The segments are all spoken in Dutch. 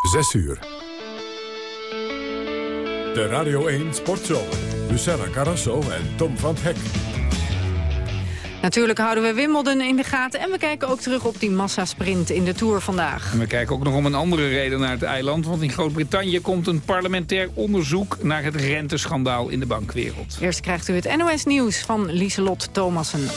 6 uur. De Radio 1 Sportshow. Luciana Carrasso en Tom van Hek. Natuurlijk houden we Wimbledon in de gaten... en we kijken ook terug op die massasprint in de Tour vandaag. En we kijken ook nog om een andere reden naar het eiland... want in Groot-Brittannië komt een parlementair onderzoek... naar het renteschandaal in de bankwereld. Eerst krijgt u het NOS-nieuws van Lieselot Thomassen.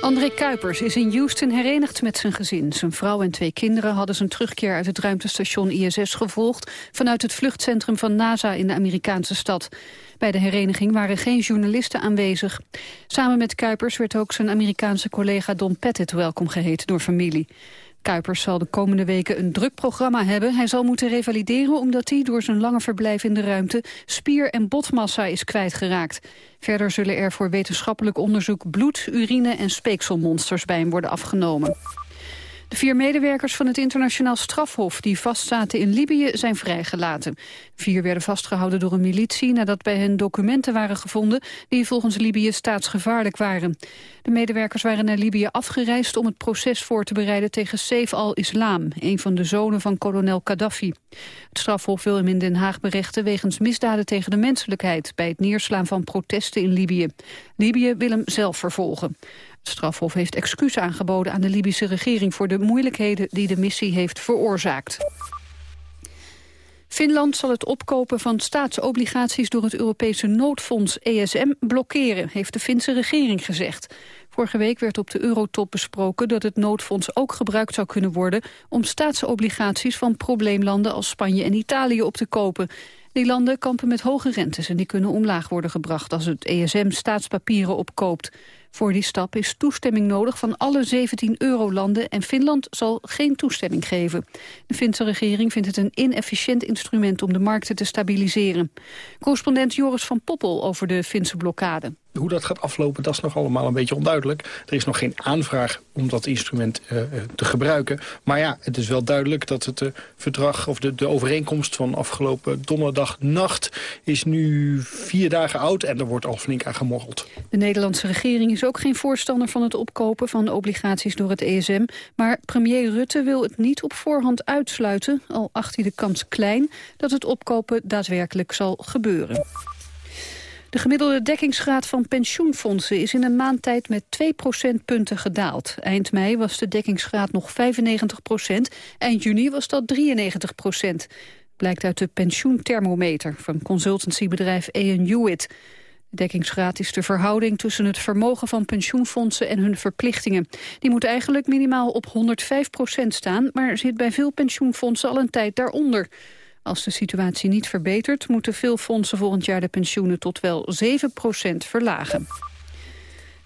André Kuipers is in Houston herenigd met zijn gezin. Zijn vrouw en twee kinderen hadden zijn terugkeer uit het ruimtestation ISS gevolgd... vanuit het vluchtcentrum van NASA in de Amerikaanse stad. Bij de hereniging waren geen journalisten aanwezig. Samen met Kuipers werd ook zijn Amerikaanse collega Don Pettit welkom geheten door familie. Kuipers zal de komende weken een druk programma hebben. Hij zal moeten revalideren omdat hij door zijn lange verblijf in de ruimte spier- en botmassa is kwijtgeraakt. Verder zullen er voor wetenschappelijk onderzoek bloed, urine en speekselmonsters bij hem worden afgenomen. De vier medewerkers van het internationaal strafhof die vastzaten in Libië zijn vrijgelaten. Vier werden vastgehouden door een militie nadat bij hen documenten waren gevonden die volgens Libië staatsgevaarlijk waren. De medewerkers waren naar Libië afgereisd om het proces voor te bereiden tegen Saif al-Islam, een van de zonen van kolonel Gaddafi. Het strafhof wil hem in Den Haag berechten wegens misdaden tegen de menselijkheid bij het neerslaan van protesten in Libië. Libië wil hem zelf vervolgen. Het strafhof heeft excuus aangeboden aan de Libische regering... voor de moeilijkheden die de missie heeft veroorzaakt. Finland zal het opkopen van staatsobligaties door het Europese noodfonds ESM blokkeren, heeft de Finse regering gezegd. Vorige week werd op de Eurotop besproken dat het noodfonds ook gebruikt zou kunnen worden om staatsobligaties van probleemlanden als Spanje en Italië op te kopen. Die landen kampen met hoge rentes en die kunnen omlaag worden gebracht als het ESM staatspapieren opkoopt. Voor die stap is toestemming nodig van alle 17 eurolanden en Finland zal geen toestemming geven. De Finse regering vindt het een inefficiënt instrument om de markten te stabiliseren. Correspondent Joris van Poppel over de Finse blokkade. Hoe dat gaat aflopen, dat is nog allemaal een beetje onduidelijk. Er is nog geen aanvraag om dat instrument uh, te gebruiken. Maar ja, het is wel duidelijk dat het uh, verdrag of de, de overeenkomst van afgelopen donderdag nacht is nu vier dagen oud en er wordt al flink aan gemorreld. De Nederlandse regering is ook geen voorstander van het opkopen van obligaties door het ESM. Maar premier Rutte wil het niet op voorhand uitsluiten, al acht hij de kans klein dat het opkopen daadwerkelijk zal gebeuren. De gemiddelde dekkingsgraad van pensioenfondsen is in een maand tijd met 2 procentpunten gedaald. Eind mei was de dekkingsgraad nog 95 procent, eind juni was dat 93 procent. Blijkt uit de pensioenthermometer van consultancybedrijf A.N. Hewitt. De dekkingsgraad is de verhouding tussen het vermogen van pensioenfondsen en hun verplichtingen. Die moet eigenlijk minimaal op 105 procent staan, maar zit bij veel pensioenfondsen al een tijd daaronder. Als de situatie niet verbetert, moeten veel fondsen volgend jaar de pensioenen tot wel 7% verlagen.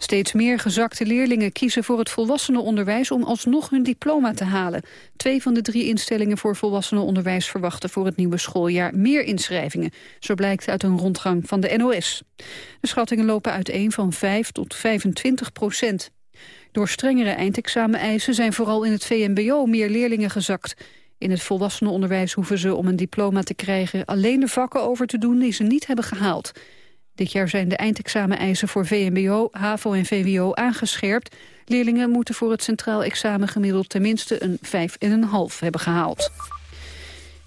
Steeds meer gezakte leerlingen kiezen voor het volwassenenonderwijs om alsnog hun diploma te halen. Twee van de drie instellingen voor volwassenenonderwijs verwachten voor het nieuwe schooljaar meer inschrijvingen. Zo blijkt uit een rondgang van de NOS. De schattingen lopen uiteen van 5 tot 25 procent. Door strengere eindexameneisen zijn vooral in het VMBO meer leerlingen gezakt. In het volwassenenonderwijs hoeven ze om een diploma te krijgen... alleen de vakken over te doen die ze niet hebben gehaald. Dit jaar zijn de eindexameneisen voor VMBO, HAVO en VWO aangescherpt. Leerlingen moeten voor het centraal examen gemiddeld tenminste een 5,5 hebben gehaald.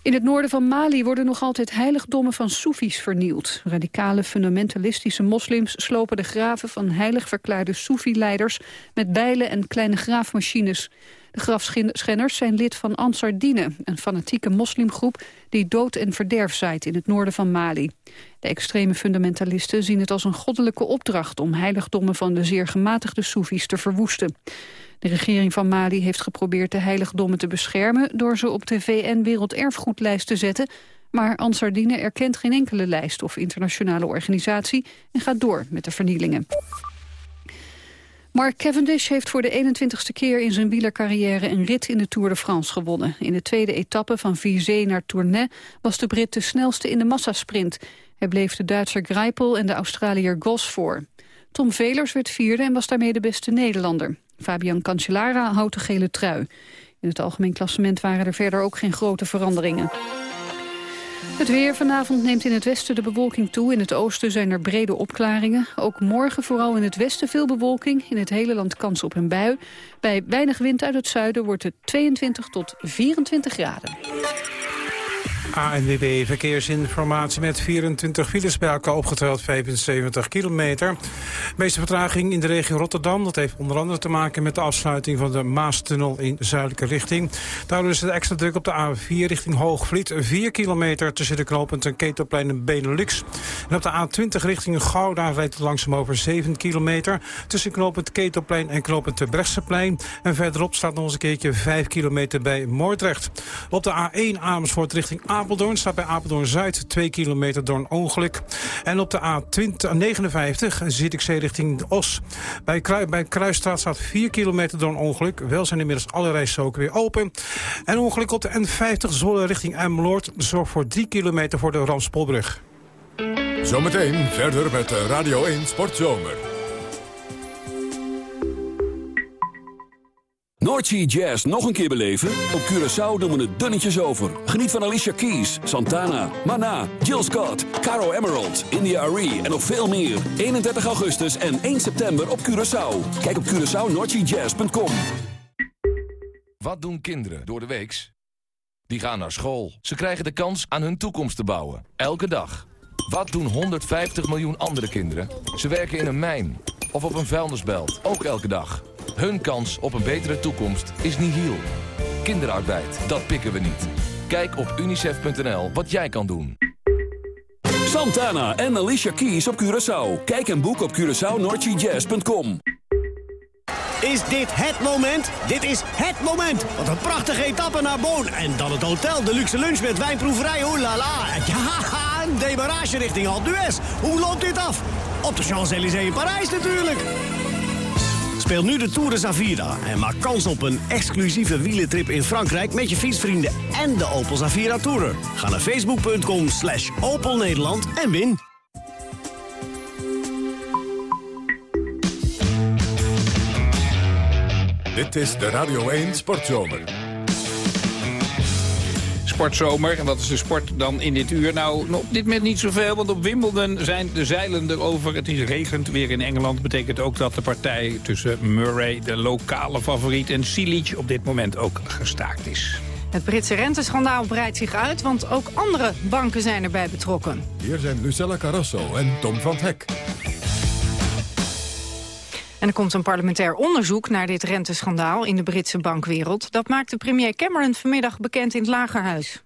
In het noorden van Mali worden nog altijd heiligdommen van Soefies vernield. Radicale fundamentalistische moslims slopen de graven van heilig verklaarde Soefi-leiders met bijlen en kleine graafmachines. De grafschenners zijn lid van Ansar Dine, een fanatieke moslimgroep die dood en verderf zaait in het noorden van Mali. De extreme fundamentalisten zien het als een goddelijke opdracht om heiligdommen van de zeer gematigde Soefies te verwoesten. De regering van Mali heeft geprobeerd de heiligdommen te beschermen door ze op de VN-werelderfgoedlijst te zetten, maar Ansar Dine erkent geen enkele lijst of internationale organisatie en gaat door met de vernielingen. Mark Cavendish heeft voor de 21ste keer in zijn wielercarrière een rit in de Tour de France gewonnen. In de tweede etappe van Vizé naar Tournai was de Brit de snelste in de massasprint. Hij bleef de Duitser Greipel en de Australiër Goss voor. Tom Velers werd vierde en was daarmee de beste Nederlander. Fabian Cancellara houdt de gele trui. In het algemeen klassement waren er verder ook geen grote veranderingen. Het weer vanavond neemt in het westen de bewolking toe. In het oosten zijn er brede opklaringen. Ook morgen vooral in het westen veel bewolking. In het hele land kans op een bui. Bij weinig wind uit het zuiden wordt het 22 tot 24 graden. ANWB Verkeersinformatie met 24 files bij elkaar opgeteld 75 kilometer. De meeste vertraging in de regio Rotterdam. Dat heeft onder andere te maken met de afsluiting van de Maastunnel in zuidelijke richting. Daardoor is het extra druk op de A4 richting Hoogvliet. 4 kilometer tussen de knooppunten Ketelplein en Benelux. En op de A20 richting Gouda rijdt het langzaam over 7 kilometer. Tussen knooppunt Ketelplein en knooppunt Brechtseplein. En verderop staat nog eens een keertje 5 kilometer bij Moordrecht. Op de A1 Amersfoort richting Amersfoort Apeldoorn staat bij Apeldoorn-Zuid 2 kilometer door een ongeluk. En op de A59 zit ik zee richting Os. Bij, Krui, bij Kruisstraat staat 4 kilometer door een ongeluk. Wel zijn inmiddels alle rijstroken weer open. En ongeluk op de N50 Zwolle richting Emmeloord zorgt voor 3 kilometer voor de Ramspolbrug. Zometeen verder met Radio 1 Sportzomer. Noordsea Jazz nog een keer beleven? Op Curaçao doen we het dunnetjes over. Geniet van Alicia Keys, Santana, Mana, Jill Scott, Caro Emerald, India Arie en nog veel meer. 31 augustus en 1 september op Curaçao. Kijk op CuraçaoNoordseaJazz.com Wat doen kinderen door de weeks? Die gaan naar school. Ze krijgen de kans aan hun toekomst te bouwen. Elke dag. Wat doen 150 miljoen andere kinderen? Ze werken in een mijn of op een vuilnisbelt. Ook elke dag. Hun kans op een betere toekomst is nihil. Kinderarbeid, dat pikken we niet. Kijk op unicef.nl wat jij kan doen. Santana en Alicia Keys op Curaçao. Kijk en boek op CuraçaoNoordseaJazz.com. Is dit het moment? Dit is het moment! Wat een prachtige etappe naar Boon. En dan het hotel, de luxe lunch met wijnproeverij, oh la la. Ja, een demarage richting Alpe d'Huez. Hoe loopt dit af? Op de Champs-Élysées in Parijs natuurlijk. Speel nu de Tour de en maak kans op een exclusieve wielentrip in Frankrijk... met je fietsvrienden en de Opel Zavira Tourer. Ga naar facebook.com slash Opel Nederland en win. Dit is de Radio 1 Sportzomer. Sportzomer. En wat is de sport dan in dit uur? Nou, op dit moment niet zoveel, want op Wimbledon zijn de zeilen erover. Het is regend weer in Engeland. Betekent ook dat de partij tussen Murray, de lokale favoriet... en Silic op dit moment ook gestaakt is. Het Britse renteschandaal breidt zich uit, want ook andere banken zijn erbij betrokken. Hier zijn Lucella Carrasso en Tom van Hek. En er komt een parlementair onderzoek naar dit renteschandaal in de Britse bankwereld. Dat maakte premier Cameron vanmiddag bekend in het Lagerhuis.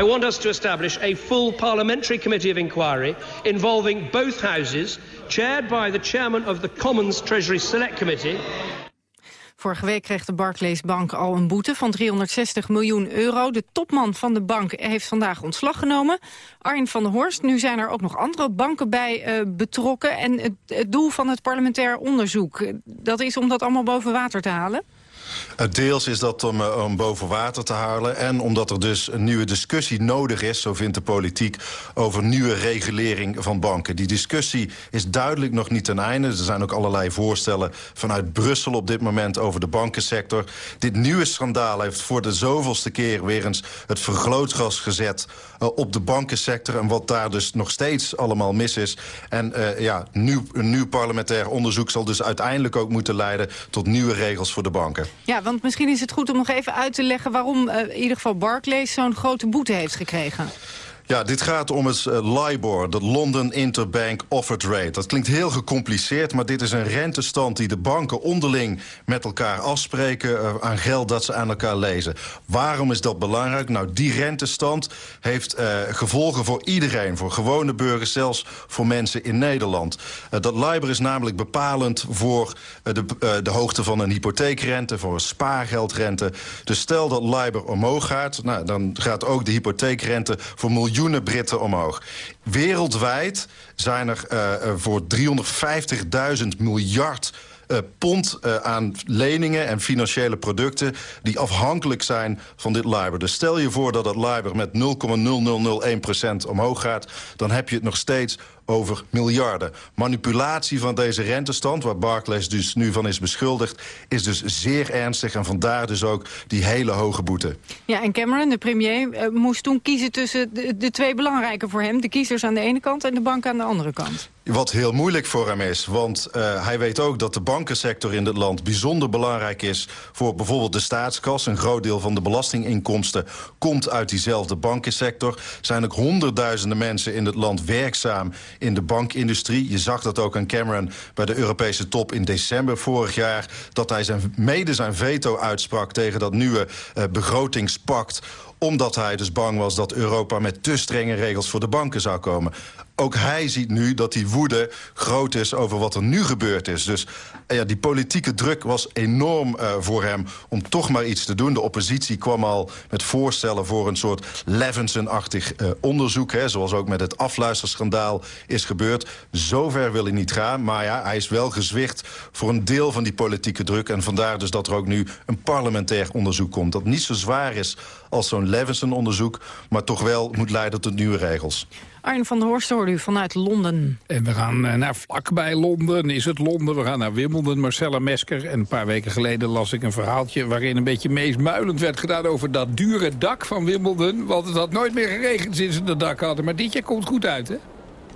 I want us to establish a full parliamentary committee of inquiry involving both houses, chaired by the chairman of the Commons Treasury Select Committee Vorige week kreeg de Barclays Bank al een boete van 360 miljoen euro. De topman van de bank heeft vandaag ontslag genomen. Arjen van der Horst, nu zijn er ook nog andere banken bij uh, betrokken. En het, het doel van het parlementair onderzoek, dat is om dat allemaal boven water te halen? Deels is dat om, eh, om boven water te halen... en omdat er dus een nieuwe discussie nodig is, zo vindt de politiek... over nieuwe regulering van banken. Die discussie is duidelijk nog niet ten einde. Er zijn ook allerlei voorstellen vanuit Brussel op dit moment... over de bankensector. Dit nieuwe schandaal heeft voor de zoveelste keer... weer eens het vergrootglas gezet uh, op de bankensector... en wat daar dus nog steeds allemaal mis is. En ja, nieuw, een nieuw parlementair onderzoek zal dus uiteindelijk ook moeten leiden... tot nieuwe regels voor de banken. Ja, want misschien is het goed om nog even uit te leggen... waarom uh, in ieder geval Barclays zo'n grote boete heeft gekregen. Ja, dit gaat om het uh, LIBOR, de London Interbank Offered Rate. Dat klinkt heel gecompliceerd, maar dit is een rentestand... die de banken onderling met elkaar afspreken uh, aan geld dat ze aan elkaar lezen. Waarom is dat belangrijk? Nou, die rentestand heeft uh, gevolgen voor iedereen. Voor gewone burgers, zelfs voor mensen in Nederland. dat LIBOR is namelijk bepalend voor de, de hoogte van een hypotheekrente... voor een spaargeldrente. Dus stel dat LIBOR omhoog gaat... Nou, dan gaat ook de hypotheekrente voor miljoenen miljoenen Britten omhoog. Wereldwijd zijn er uh, voor 350.000 miljard uh, pond aan leningen en financiële producten... die afhankelijk zijn van dit LIBOR. Dus stel je voor dat het LIBOR met 0,0001% omhoog gaat... dan heb je het nog steeds over miljarden. Manipulatie van deze rentestand, waar Barclays dus nu van is beschuldigd... is dus zeer ernstig en vandaar dus ook die hele hoge boete. Ja, en Cameron, de premier, moest toen kiezen tussen de, de twee belangrijke voor hem... de kiezers aan de ene kant en de bank aan de andere Wat heel moeilijk voor hem is, want uh, hij weet ook dat de bankensector in dit land bijzonder belangrijk is voor bijvoorbeeld de staatskas. Een groot deel van de belastinginkomsten komt uit diezelfde bankensector. Zijn ook honderdduizenden mensen in het land werkzaam in de bankindustrie. Je zag dat ook aan Cameron bij de Europese top in december vorig jaar... dat hij zijn, mede zijn veto uitsprak tegen dat nieuwe uh, begrotingspact omdat hij dus bang was dat Europa met te strenge regels voor de banken zou komen. Ook hij ziet nu dat die woede groot is over wat er nu gebeurd is. Dus ja, die politieke druk was enorm uh, voor hem om toch maar iets te doen. De oppositie kwam al met voorstellen voor een soort Levinson-achtig uh, onderzoek. Hè, zoals ook met het afluisterschandaal is gebeurd. Zover wil hij niet gaan, maar ja, hij is wel gezwicht voor een deel van die politieke druk. En vandaar dus dat er ook nu een parlementair onderzoek komt. Dat niet zo zwaar is als zo'n Levinson-onderzoek... maar toch wel moet leiden tot nieuwe regels. Arjen van der Horst hoorde u vanuit Londen. En we gaan uh, naar vlakbij Londen. Is het Londen? We gaan naar Wimbledon. Marcella Mesker. En een paar weken geleden las ik een verhaaltje... waarin een beetje meesmuilend werd gedaan over dat dure dak van Wimbledon. Want het had nooit meer geregend sinds ze dat dak hadden. Maar dit jaar komt goed uit, hè?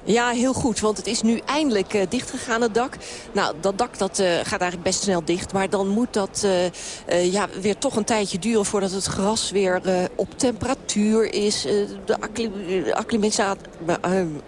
Ja, heel goed, want het is nu eindelijk uh, dichtgegaan, het dak. Nou, dat dak dat, uh, gaat eigenlijk best snel dicht. Maar dan moet dat uh, ja, weer toch een tijdje duren voordat het gras weer op temperatuur is. de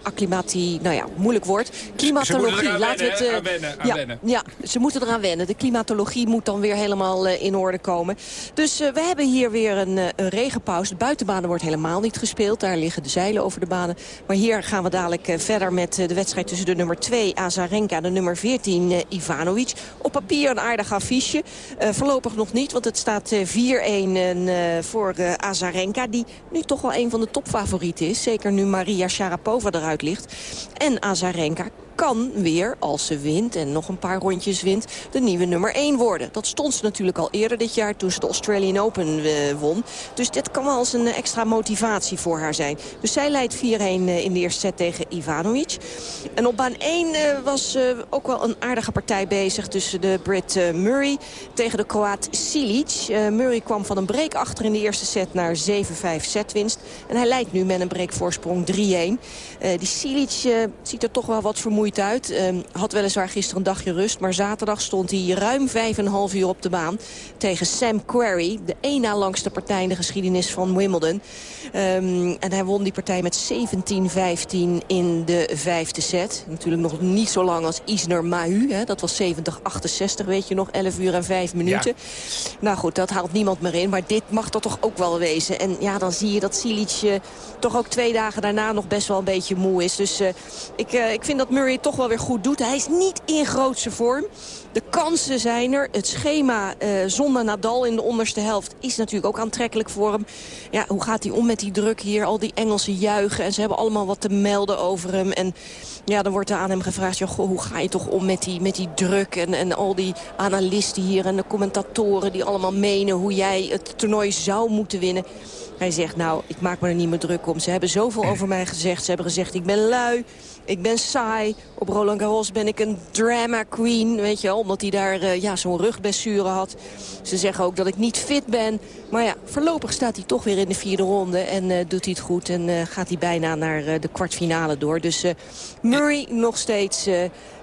acclimatie, nou ja, moeilijk wordt. Klimatologie, laten we het... Aan wennen, aan ja, wennen. ja, ze moeten eraan wennen. De klimatologie moet dan weer helemaal in orde komen. Dus we hebben hier weer een, een regenpauze. De buitenbanen wordt helemaal niet gespeeld. Daar liggen de zeilen over de banen. Maar hier gaan we dadelijk verder met de wedstrijd tussen de nummer 2 Azarenka en de nummer 14 uh, Ivanovic. Op papier een aardig affiche. Uh, voorlopig nog niet, want het staat uh, 4-1 voor Azarenka. Die nu toch wel een van de topfavorieten is. Zeker nu Maria Sharapova eruit ligt. En Azarenka kan weer, als ze wint en nog een paar rondjes wint... de nieuwe nummer 1 worden. Dat stond ze natuurlijk al eerder dit jaar toen ze de Australian Open uh, won. Dus dit kan wel als een extra motivatie voor haar zijn. Dus zij leidt 4-1 uh, in de eerste set tegen Ivanovic. En op baan 1 uh, was ook wel een aardige partij bezig... tussen de Brit Murray tegen de Kroaat Silic. Murray kwam van een break achter in de eerste set naar 7-5 setwinst. En hij leidt nu met een breakvoorsprong 3-1. die Silic ziet er toch wel wat vermoeid uit. Uh, had weliswaar gisteren een dagje rust. Maar zaterdag stond hij ruim 5,5 uur op de baan. Tegen Sam Querrey. De één na langste partij in de geschiedenis van Wimbledon. Um, en hij won die partij met 17-15 in de vijfde set. Natuurlijk nog niet zo lang als Isner Mahu. Hè. Dat was 70-68, weet je nog. 11 uur en 5 minuten. Ja. Nou goed, dat haalt niemand meer in. Maar dit mag er toch ook wel wezen. En ja, dan zie je dat Silic uh, toch ook twee dagen daarna nog best wel een beetje moe is. Dus uh, ik, uh, ik vind dat Murray toch wel weer goed doet. Hij is niet in grootse vorm. De kansen zijn er. Het schema uh, zonder Nadal in de onderste helft is natuurlijk ook aantrekkelijk voor hem. Ja, hoe gaat hij om met die druk hier? Al die Engelsen juichen en ze hebben allemaal wat te melden over hem. En ja, dan wordt er aan hem gevraagd, joh, hoe ga je toch om met die, met die druk? En, en al die analisten hier en de commentatoren die allemaal menen hoe jij het toernooi zou moeten winnen. Hij zegt, nou, ik maak me er niet meer druk om. Ze hebben zoveel over mij gezegd. Ze hebben gezegd, ik ben lui, ik ben saai. Op Roland Garros ben ik een drama queen, weet je wel. Omdat hij daar uh, ja, zo'n rugblessure had. Ze zeggen ook dat ik niet fit ben. Maar ja, voorlopig staat hij toch weer in de vierde ronde. En uh, doet hij het goed en uh, gaat hij bijna naar de kwartfinale door. Dus Murray nog steeds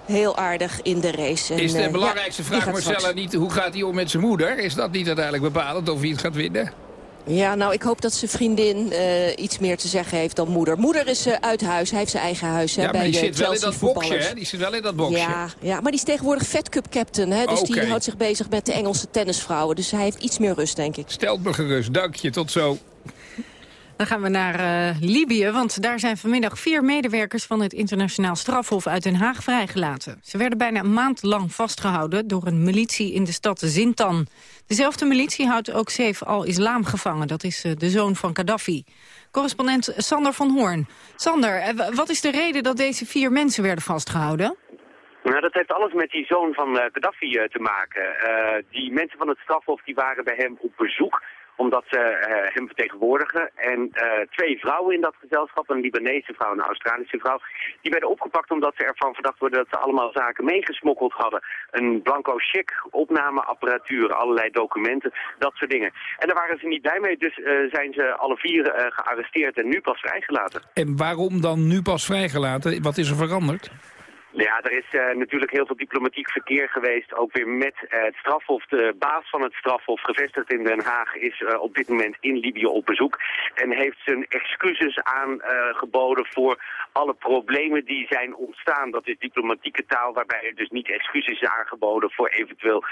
heel aardig in de race. En, is de belangrijkste ja, vraag, Marcella, niet hoe gaat hij om met zijn moeder? Is dat niet uiteindelijk bepalend of hij het gaat winnen? Ja, nou, ik hoop dat zijn vriendin uh, iets meer te zeggen heeft dan moeder. Moeder is uh, uit huis, hij heeft zijn eigen huis. Hè, ja, bij die de zit wel in dat boxje, hè? Die zit wel in dat boxje. Ja, ja maar die is tegenwoordig Fed Cup captain, hè? Dus okay. die houdt zich bezig met de Engelse tennisvrouwen. Dus hij heeft iets meer rust, denk ik. Stelt me gerust, dank je, tot zo. Dan gaan we naar uh, Libië, want daar zijn vanmiddag vier medewerkers van het internationaal strafhof uit Den Haag vrijgelaten. Ze werden bijna een maand lang vastgehouden door een militie in de stad Zintan. Dezelfde militie houdt ook Saif al-Islam gevangen, dat is uh, de zoon van Gaddafi. Correspondent Sander van Hoorn. Sander, uh, wat is de reden dat deze vier mensen werden vastgehouden? Nou, dat heeft alles met die zoon van uh, Gaddafi te maken. Die mensen van het strafhof die waren bij hem op bezoek omdat ze uh, hem vertegenwoordigen. En uh, twee vrouwen in dat gezelschap, een Libanese vrouw en een Australische vrouw, die werden opgepakt omdat ze ervan verdacht worden dat ze allemaal zaken meegesmokkeld hadden. Een blanco chic, opnameapparatuur, allerlei documenten, dat soort dingen. En daar waren ze niet blij mee, dus uh, zijn ze alle vier gearresteerd en nu pas vrijgelaten. En waarom dan nu pas vrijgelaten? Wat is er veranderd? Ja, er is uh, natuurlijk heel veel diplomatiek verkeer geweest. Ook weer met uh, het strafhof. De baas van het strafhof, gevestigd in Den Haag, is uh, op dit moment in Libië op bezoek. En heeft zijn excuses aangeboden voor alle problemen die zijn ontstaan. Dat is diplomatieke taal waarbij er dus niet excuses is aangeboden voor eventueel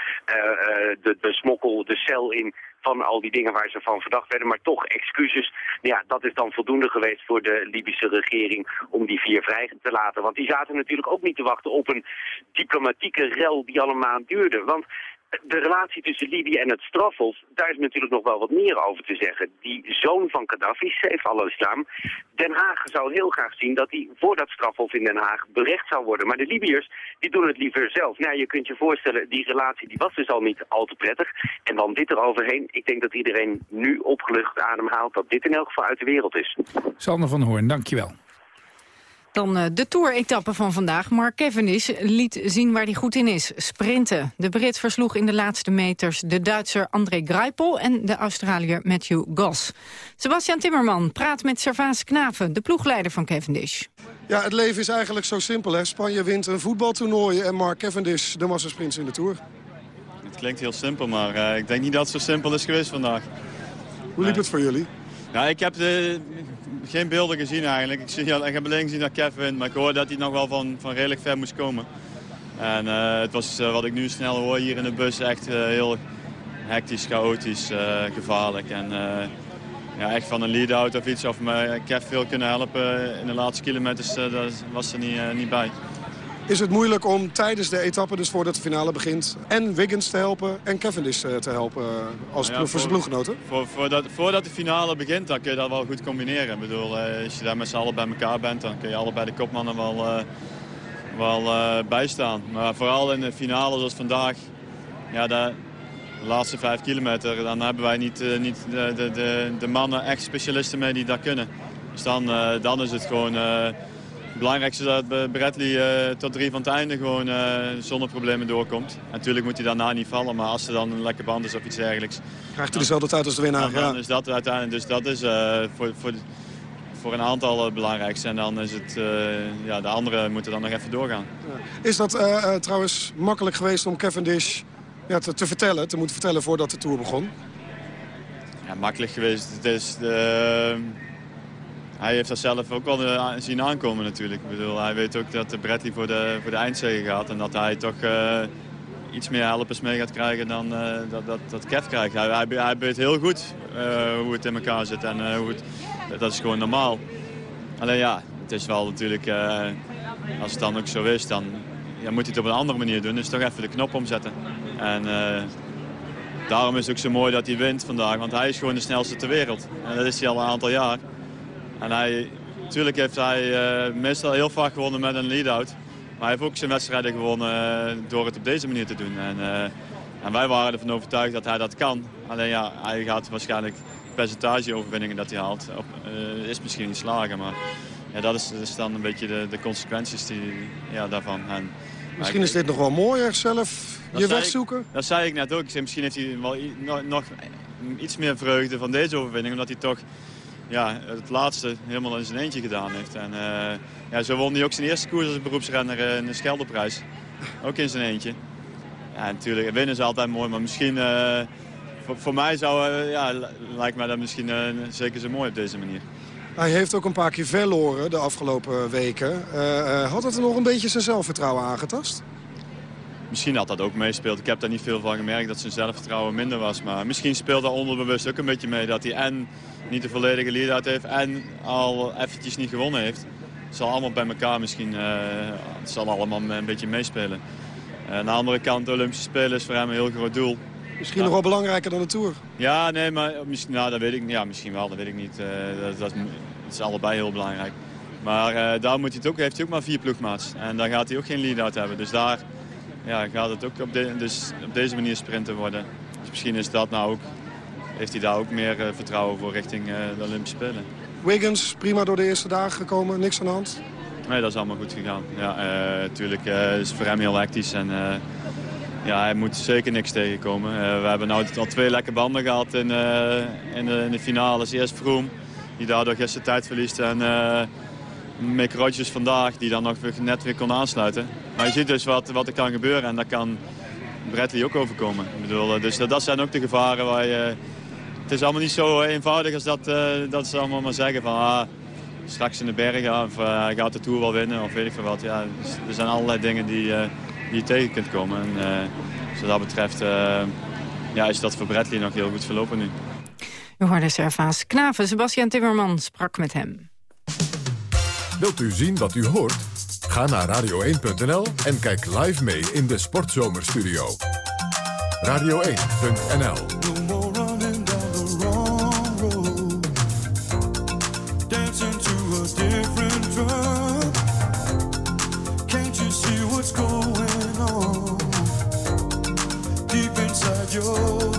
de, de smokkel, de cel in van al die dingen waar ze van verdacht werden. Maar toch excuses, ja, dat is dan voldoende geweest voor de Libische regering om die vier vrij te laten. Want die zaten natuurlijk ook niet te wachten op een diplomatieke rel die allemaal duurde. Want de relatie tussen Libië en het strafhof, daar is natuurlijk nog wel wat meer over te zeggen. Die zoon van Gaddafi, Saif al-Islam, Den Haag zou heel graag zien dat hij voor dat strafhof in Den Haag berecht zou worden. Maar de Libiërs, die doen het liever zelf. Nou, je kunt je voorstellen, die relatie die was dus al niet al te prettig. En dan dit eroverheen, ik denk dat iedereen nu opgelucht ademhaalt dat dit in elk geval uit de wereld is. Sander van Hoorn, dankjewel. Dan uh, de Tour-etappe van vandaag. Mark Cavendish liet zien waar hij goed in is. Sprinten. De Brit versloeg in de laatste meters de Duitser André Greipel... en de Australiër Matthew Goss. Sebastian Timmerman praat met Servaas Knaven, de ploegleider van Cavendish. Ja, het leven is eigenlijk zo simpel. Hè? Spanje wint een voetbaltoernooi en Mark Cavendish de massasprints in de Tour. Het klinkt heel simpel, maar uh, ik denk niet dat het zo simpel is geweest vandaag. Hoe liep het voor jullie? Nou, ik heb de, geen beelden gezien eigenlijk. Ik, zie, ik heb alleen gezien dat Kev wint, maar ik hoorde dat hij nog wel van, van redelijk ver moest komen. En uh, het was uh, wat ik nu snel hoor hier in de bus echt uh, heel hectisch, chaotisch, gevaarlijk. En ja, echt van een lead-out of iets of me Kev veel kunnen helpen in de laatste kilometers, daar was er niet, niet bij is het moeilijk om tijdens de etappe, dus voordat de finale begint... en Wiggins te helpen en Cavendish te helpen als nou ja, voor zijn ploeggenoten? Voor, voordat, voordat de finale begint, dan kun je dat wel goed combineren. Ik bedoel, als je daar met z'n allen bij elkaar bent... dan kun je allebei de kopmannen wel, wel uh, bijstaan. Maar vooral in de finale zoals vandaag... Ja, de, de laatste vijf kilometer, dan hebben wij niet, uh, niet de, de, de, de, mannen echt specialisten mee die dat kunnen. Dus dan, dan is het gewoon het belangrijkste is dat Bradley uh, tot drie van het einde gewoon uh, zonder problemen doorkomt. Natuurlijk moet hij daarna niet vallen, maar als er dan een lekker band is of iets dergelijks... Krijgt hij dezelfde tijd als de winnaar, dan, dan is dat uiteindelijk, dus dat is uh, voor, voor, voor een aantal het belangrijkste. En dan is het, ja, de anderen moeten dan nog even doorgaan. Ja. Is dat trouwens makkelijk geweest om Cavendish ja, te, te, vertellen, te moeten vertellen voordat de Tour begon? Ja, makkelijk geweest. Het is... hij heeft dat zelf ook wel uh, zien aankomen natuurlijk. Ik bedoel, hij weet ook dat Bradley voor de, voor de eindzege gaat. En dat hij toch uh, iets meer helpers mee gaat krijgen dan uh, dat, dat, dat Kev krijgt. Hij, hij, hij weet heel goed hoe het in elkaar zit. En hoe het, dat is gewoon normaal. Alleen ja, het is wel natuurlijk... als het dan ook zo is, dan ja, moet hij het op een andere manier doen. Dus toch even de knop omzetten. En daarom is het ook zo mooi dat hij wint vandaag. Want hij is gewoon de snelste ter wereld. En dat is hij al een aantal jaar. En hij, natuurlijk heeft hij uh, meestal heel vaak gewonnen met een lead-out. Maar hij heeft ook zijn wedstrijden gewonnen uh, door het op deze manier te doen. En, uh, en, wij waren ervan overtuigd dat hij dat kan. Alleen ja, hij gaat waarschijnlijk percentage overwinningen dat hij haalt. Op, is misschien niet slagen, maar ja, dat, is, dat is dan een beetje de, de consequenties die, ja, daarvan. En, misschien is dit nog wel mooier zelf, je weg zoeken? dat zei ik net ook. Ik misschien heeft hij wel nog, nog iets meer vreugde van deze overwinning. Omdat hij toch ja, het laatste helemaal in zijn eentje gedaan heeft. En uh, ja, zo won hij ook zijn eerste koers als beroepsrenner eh, in de Scheldeprijs. Ook in zijn eentje. Ja, natuurlijk, winnen is altijd mooi, maar misschien... Uh, voor, voor, mij zou, ja, lijkt mij dat misschien zeker zo mooi op deze manier. Hij heeft ook een paar keer verloren de afgelopen weken. had het er nog een beetje zijn zelfvertrouwen aangetast? Misschien had dat ook meespeeld. Ik heb daar niet veel van gemerkt dat zijn zelfvertrouwen minder was. Maar misschien speelt dat onderbewust ook een beetje mee. Dat hij en niet de volledige lead-out heeft en al eventjes niet gewonnen heeft. Het zal allemaal bij elkaar misschien, uh, het zal allemaal een beetje meespelen. Uh, aan de andere kant, de Olympische Spelen is voor hem een heel groot doel. Misschien nog wel belangrijker dan de Tour? Ja, nee, maar misschien, nou, dat weet ik, ja, misschien wel, dat weet ik niet. Uh, dat, dat, is allebei heel belangrijk. Maar daar moet hij het ook, heeft hij ook maar vier ploegmaats. En dan gaat hij ook geen lead-out hebben. Dus daar ja, gaat het ook op, de, dus op deze manier sprinten worden. Dus misschien is dat nou ook, heeft hij daar ook meer uh, vertrouwen voor richting uh, de Olympische Spelen. Wiggins, prima door de eerste dagen gekomen, niks aan de hand? Nee, dat is allemaal goed gegaan. Ja, natuurlijk uh, is voor hem heel hectisch en ja, hij moet zeker niks tegenkomen. we hebben nu al twee lekke banden gehad in, in, de, in de finales. Eerst Vroom, die daardoor gisteren tijd verliest en Mick Rogers vandaag, die dan nog net weer kon aansluiten. Maar je ziet dus wat, wat er kan gebeuren en dat kan Bradley ook overkomen. Ik bedoel, dus dat, dat zijn ook de gevaren waar je... Het is allemaal niet zo eenvoudig als dat, uh, dat ze allemaal maar zeggen van... Ah, straks in de bergen of uh, hij gaat de Tour wel winnen of weet ik veel wat. Ja, dus, er zijn allerlei dingen die, uh, die je tegen kunt komen. En dus wat dat betreft ja, is dat voor Bradley nog heel goed verlopen nu. U hoorde Servaas Knaven. Sebastian Timmerman sprak met hem. Wilt u zien wat u hoort? Ga naar radio1.nl en kijk live mee in de Sportzomerstudio. Radio1.nl yo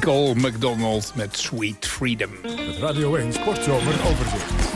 Michael McDonald met Sweet Freedom. Het Radio 1 Sportzomer overzicht.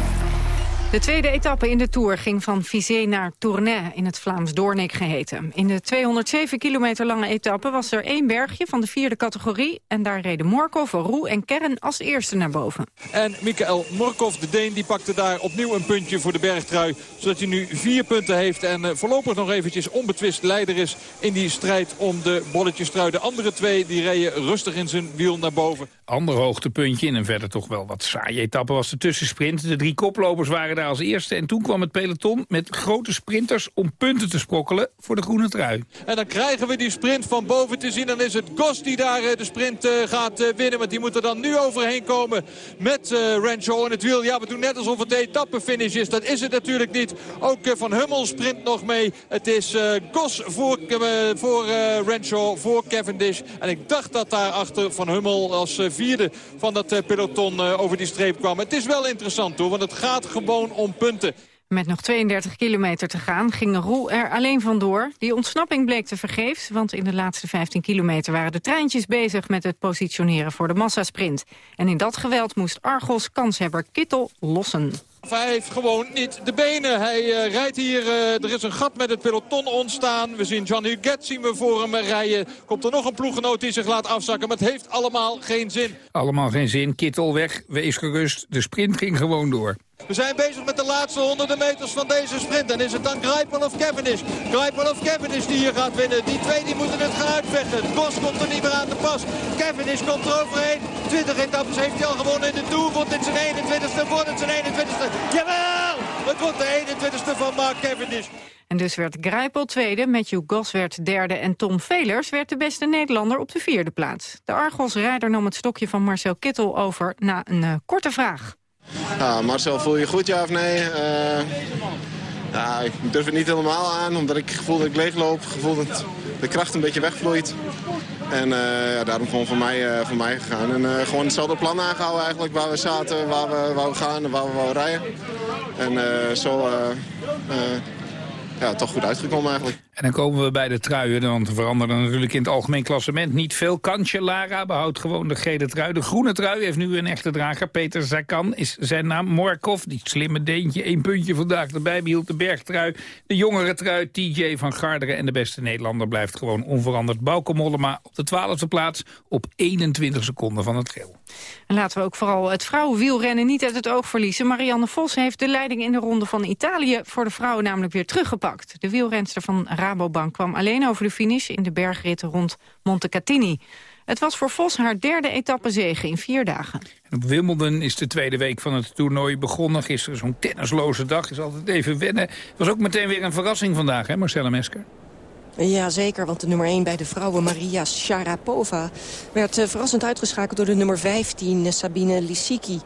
De tweede etappe in de Tour ging van Vizé naar Tournai, in het Vlaams Doornik geheten. In de 207 kilometer lange etappe was er één bergje van de vierde categorie... en daar reden Morkov, Roe en Kern als eerste naar boven. En Mikael Morkov, de Deen, die pakte daar opnieuw een puntje voor de bergtrui... zodat hij nu vier punten heeft en eh, voorlopig nog eventjes onbetwist leider is... in die strijd om de bolletjestrui. De andere twee die reden rustig in zijn wiel naar boven. Ander hoogtepuntje in een verder toch wel wat saaie etappe was de tussensprint. De drie koplopers waren daar als eerste. En toen kwam het peloton met grote sprinters om punten te sprokkelen voor de groene trui. En dan krijgen we die sprint van boven te zien. Dan is het Gos die daar eh, de sprint eh, gaat eh, winnen. Want die moet er dan nu overheen komen met uh, Rancho in het wiel. Ja, we doen net alsof het de etappefinish is. Dat is het natuurlijk niet. Ook Van Hummel sprint nog mee. Het is Gos voor, voor voor Cavendish. En ik dacht dat daar achter Van Hummel als vierde van dat peloton over die streep kwam. Het is wel interessant hoor, want het gaat gewoon om punten. Met nog 32 kilometer te gaan ging Roel er alleen vandoor. Die ontsnapping bleek te vergeefs, want in de laatste 15 kilometer waren de treintjes bezig met het positioneren voor de massasprint. En in dat geweld moest Argos kanshebber Kittel lossen. Hij heeft gewoon niet de benen. Hij uh, rijdt hier, uh, er is een gat met het peloton ontstaan. We zien John Huguet zien we voor hem rijden. Komt er nog een ploeggenoot die zich laat afzakken. Maar het heeft allemaal geen zin. Allemaal geen zin. Kittel weg, wees gerust. De sprint ging gewoon door. We zijn bezig met de laatste honderden meters van deze sprint. En is het dan Grijpel of Cavendish? Grijpel of Cavendish die hier gaat winnen. Die twee die moeten het gaan uitvechten. Bos komt er niet meer aan te pas. Cavendish komt er overheen. 20 etappes heeft hij al gewonnen in de Tour. Wordt dit zijn 21ste, wordt het zijn 21ste. Jawel! Het wordt de 21ste van Mark Cavendish. En dus werd Grijpel tweede, Matthew Goss werd derde... en Tom Velers werd de beste Nederlander op de vierde plaats. De Argos-rijder nam het stokje van Marcel Kittel over na een uh, korte vraag. Marcel, voel je goed, ja of nee? Uh, ja, ik durf het niet helemaal aan, omdat ik gevoel dat ik leegloop. gevoel dat de kracht een beetje wegvloeit. En uh, ja, daarom gewoon voor mij, uh, voor mij gegaan. En gewoon hetzelfde plan aangehouden eigenlijk, waar we zaten, waar we wou gaan en waar we rijden. En zo ja, toch goed uitgekomen eigenlijk. En dan komen we bij de truien, want er veranderen natuurlijk in het algemeen klassement niet veel. Kansje Lara behoudt gewoon de gele trui. De groene trui heeft nu een echte drager. Peter Zakan is zijn naam. Morkov, die slimme deentje, één puntje vandaag erbij behield de bergtrui. De jongere trui, TJ van Garderen en de beste Nederlander blijft gewoon onveranderd. Bauke Mollema op de twaalfde plaats op 21 seconden van het geel. En laten we ook vooral het vrouwenwielrennen niet uit het oog verliezen. Marianne Vos heeft de leiding in de ronde van Italië voor de vrouwen namelijk weer teruggepakt. De wielrenster van Rabobank kwam alleen over de finish in de bergrit rond Montecatini. Het was voor Vos haar derde etappezege in vier dagen. En op Wimbledon is de tweede week van het toernooi begonnen. Gisteren zo'n tennisloze dag, is altijd even wennen. Het was ook meteen weer een verrassing vandaag, hè Marcella Mesker? Ja, zeker, want de nummer 1 bij de vrouwen, Maria Sharapova... werd uh, verrassend uitgeschakeld door de nummer 15, Sabine Lisicki.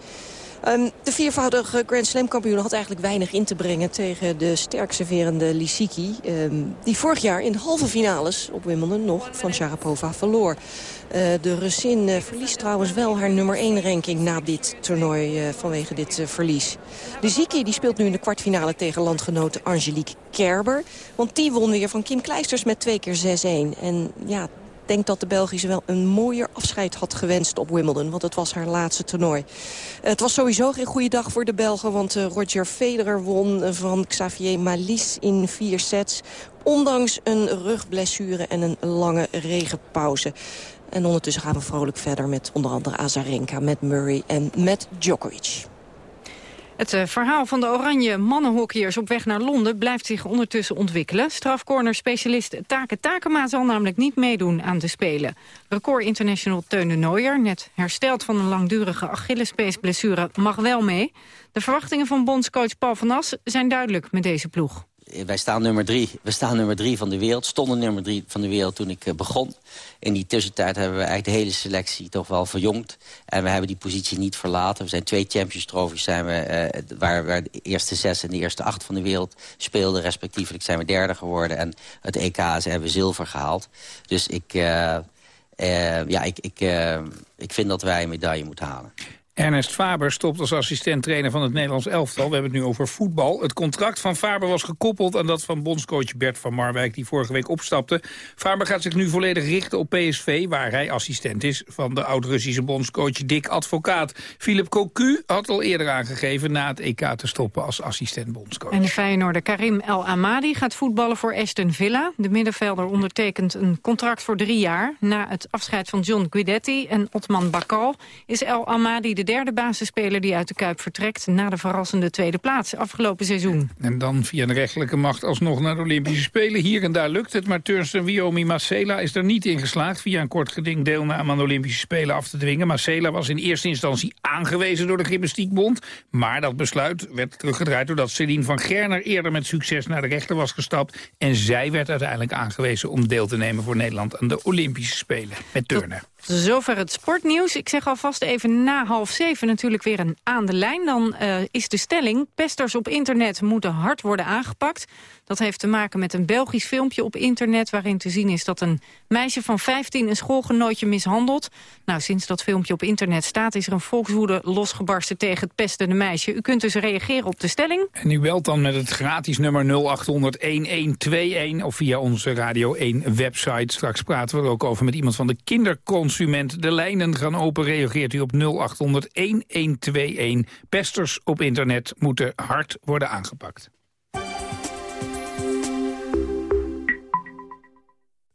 Um, de viervoudige Grand Slam kampioen had eigenlijk weinig in te brengen... tegen de sterk serverende Lisicki. Um, die vorig jaar in de halve finales op Wimbledon nog van Sharapova verloor. Uh, de Russin uh, verliest trouwens wel haar nummer 1 ranking na dit toernooi uh, vanwege dit verlies. Lisicki die speelt nu in de kwartfinale tegen landgenote Angelique Kerber. Want die won weer van Kim Kleisters met twee keer 6-1. En ja, denk dat de Belgische wel een mooier afscheid had gewenst op Wimbledon. Want het was haar laatste toernooi. Het was sowieso geen goede dag voor de Belgen. Want uh, Roger Federer won van Xavier Malisse in vier sets. Ondanks een rugblessure en een lange regenpauze. En ondertussen gaan we vrolijk verder met onder andere Azarenka, met Murray en met Djokovic. Het uh, verhaal van de oranje mannenhockeyers op weg naar Londen blijft zich ondertussen ontwikkelen. Strafcorner-specialist Take Takema zal namelijk niet meedoen aan de Spelen. Record international Teun de Nooier, net hersteld van een langdurige Achillespeesblessure, mag wel mee. De verwachtingen van bondscoach Paul van As zijn duidelijk met deze ploeg wij staan nummer drie. We staan nummer drie van de wereld. Stonden nummer drie van de wereld toen ik uh, begon. In die tussentijd hebben we eigenlijk de hele selectie toch wel verjongd. En we hebben die positie niet verlaten. We zijn twee Champions Trophies zijn we, uh, waar, waar de eerste zes en de eerste acht van de wereld speelden. Respectievelijk zijn we derde geworden. En het EK hebben zilver gehaald. Dus ik, ja, ik, ik, ik vind dat wij een medaille moeten halen. Ernest Faber stopt als assistent-trainer van het Nederlands elftal. We hebben het nu over voetbal. Het contract van Faber was gekoppeld aan dat van bondscoach Bert van Marwijk... die vorige week opstapte. Faber gaat zich nu volledig richten op PSV... waar hij assistent is van de oud-Russische bondscoach Dick Advocaat. Philip Cocu had al eerder aangegeven na het EK te stoppen als assistent-bondscoach. En de Feyenoorder Karim El Amadi gaat voetballen voor Aston Villa. De middenvelder ondertekent een contract voor drie jaar. Na het afscheid van John Guidetti en Otman Bakal... is El Amadi de derde basisspeler die uit de Kuip vertrekt... na de verrassende tweede plaats afgelopen seizoen. En dan via de rechtelijke macht alsnog naar de Olympische Spelen. Hier en daar lukt het, maar turnster Wiomi Marcela is er niet in geslaagd... via een kort geding deelname aan de Olympische Spelen af te dwingen. Marcela was in eerste instantie aangewezen door de Gymnastiekbond... maar dat besluit werd teruggedraaid doordat Celine van Gerner... eerder met succes naar de rechter was gestapt... en zij werd uiteindelijk aangewezen om deel te nemen voor Nederland... aan de Olympische Spelen met turnen. Zover het sportnieuws. Ik zeg alvast even na half zeven natuurlijk weer een aan de lijn. Dan uh, is de stelling, pesters op internet moeten hard worden aangepakt. Dat heeft te maken met een Belgisch filmpje op internet... waarin te zien is dat een meisje van 15 een schoolgenootje mishandelt. Nou, sinds dat filmpje op internet staat... is er een volkswoede losgebarsten tegen het pestende meisje. U kunt dus reageren op de stelling. En u belt dan met het gratis nummer 0800-1121... of via onze Radio 1 website. Straks praten we er ook over met iemand van de kinderconsument. De lijnen gaan open. Reageert u op 0800-1121. Pesters op internet moeten hard worden aangepakt.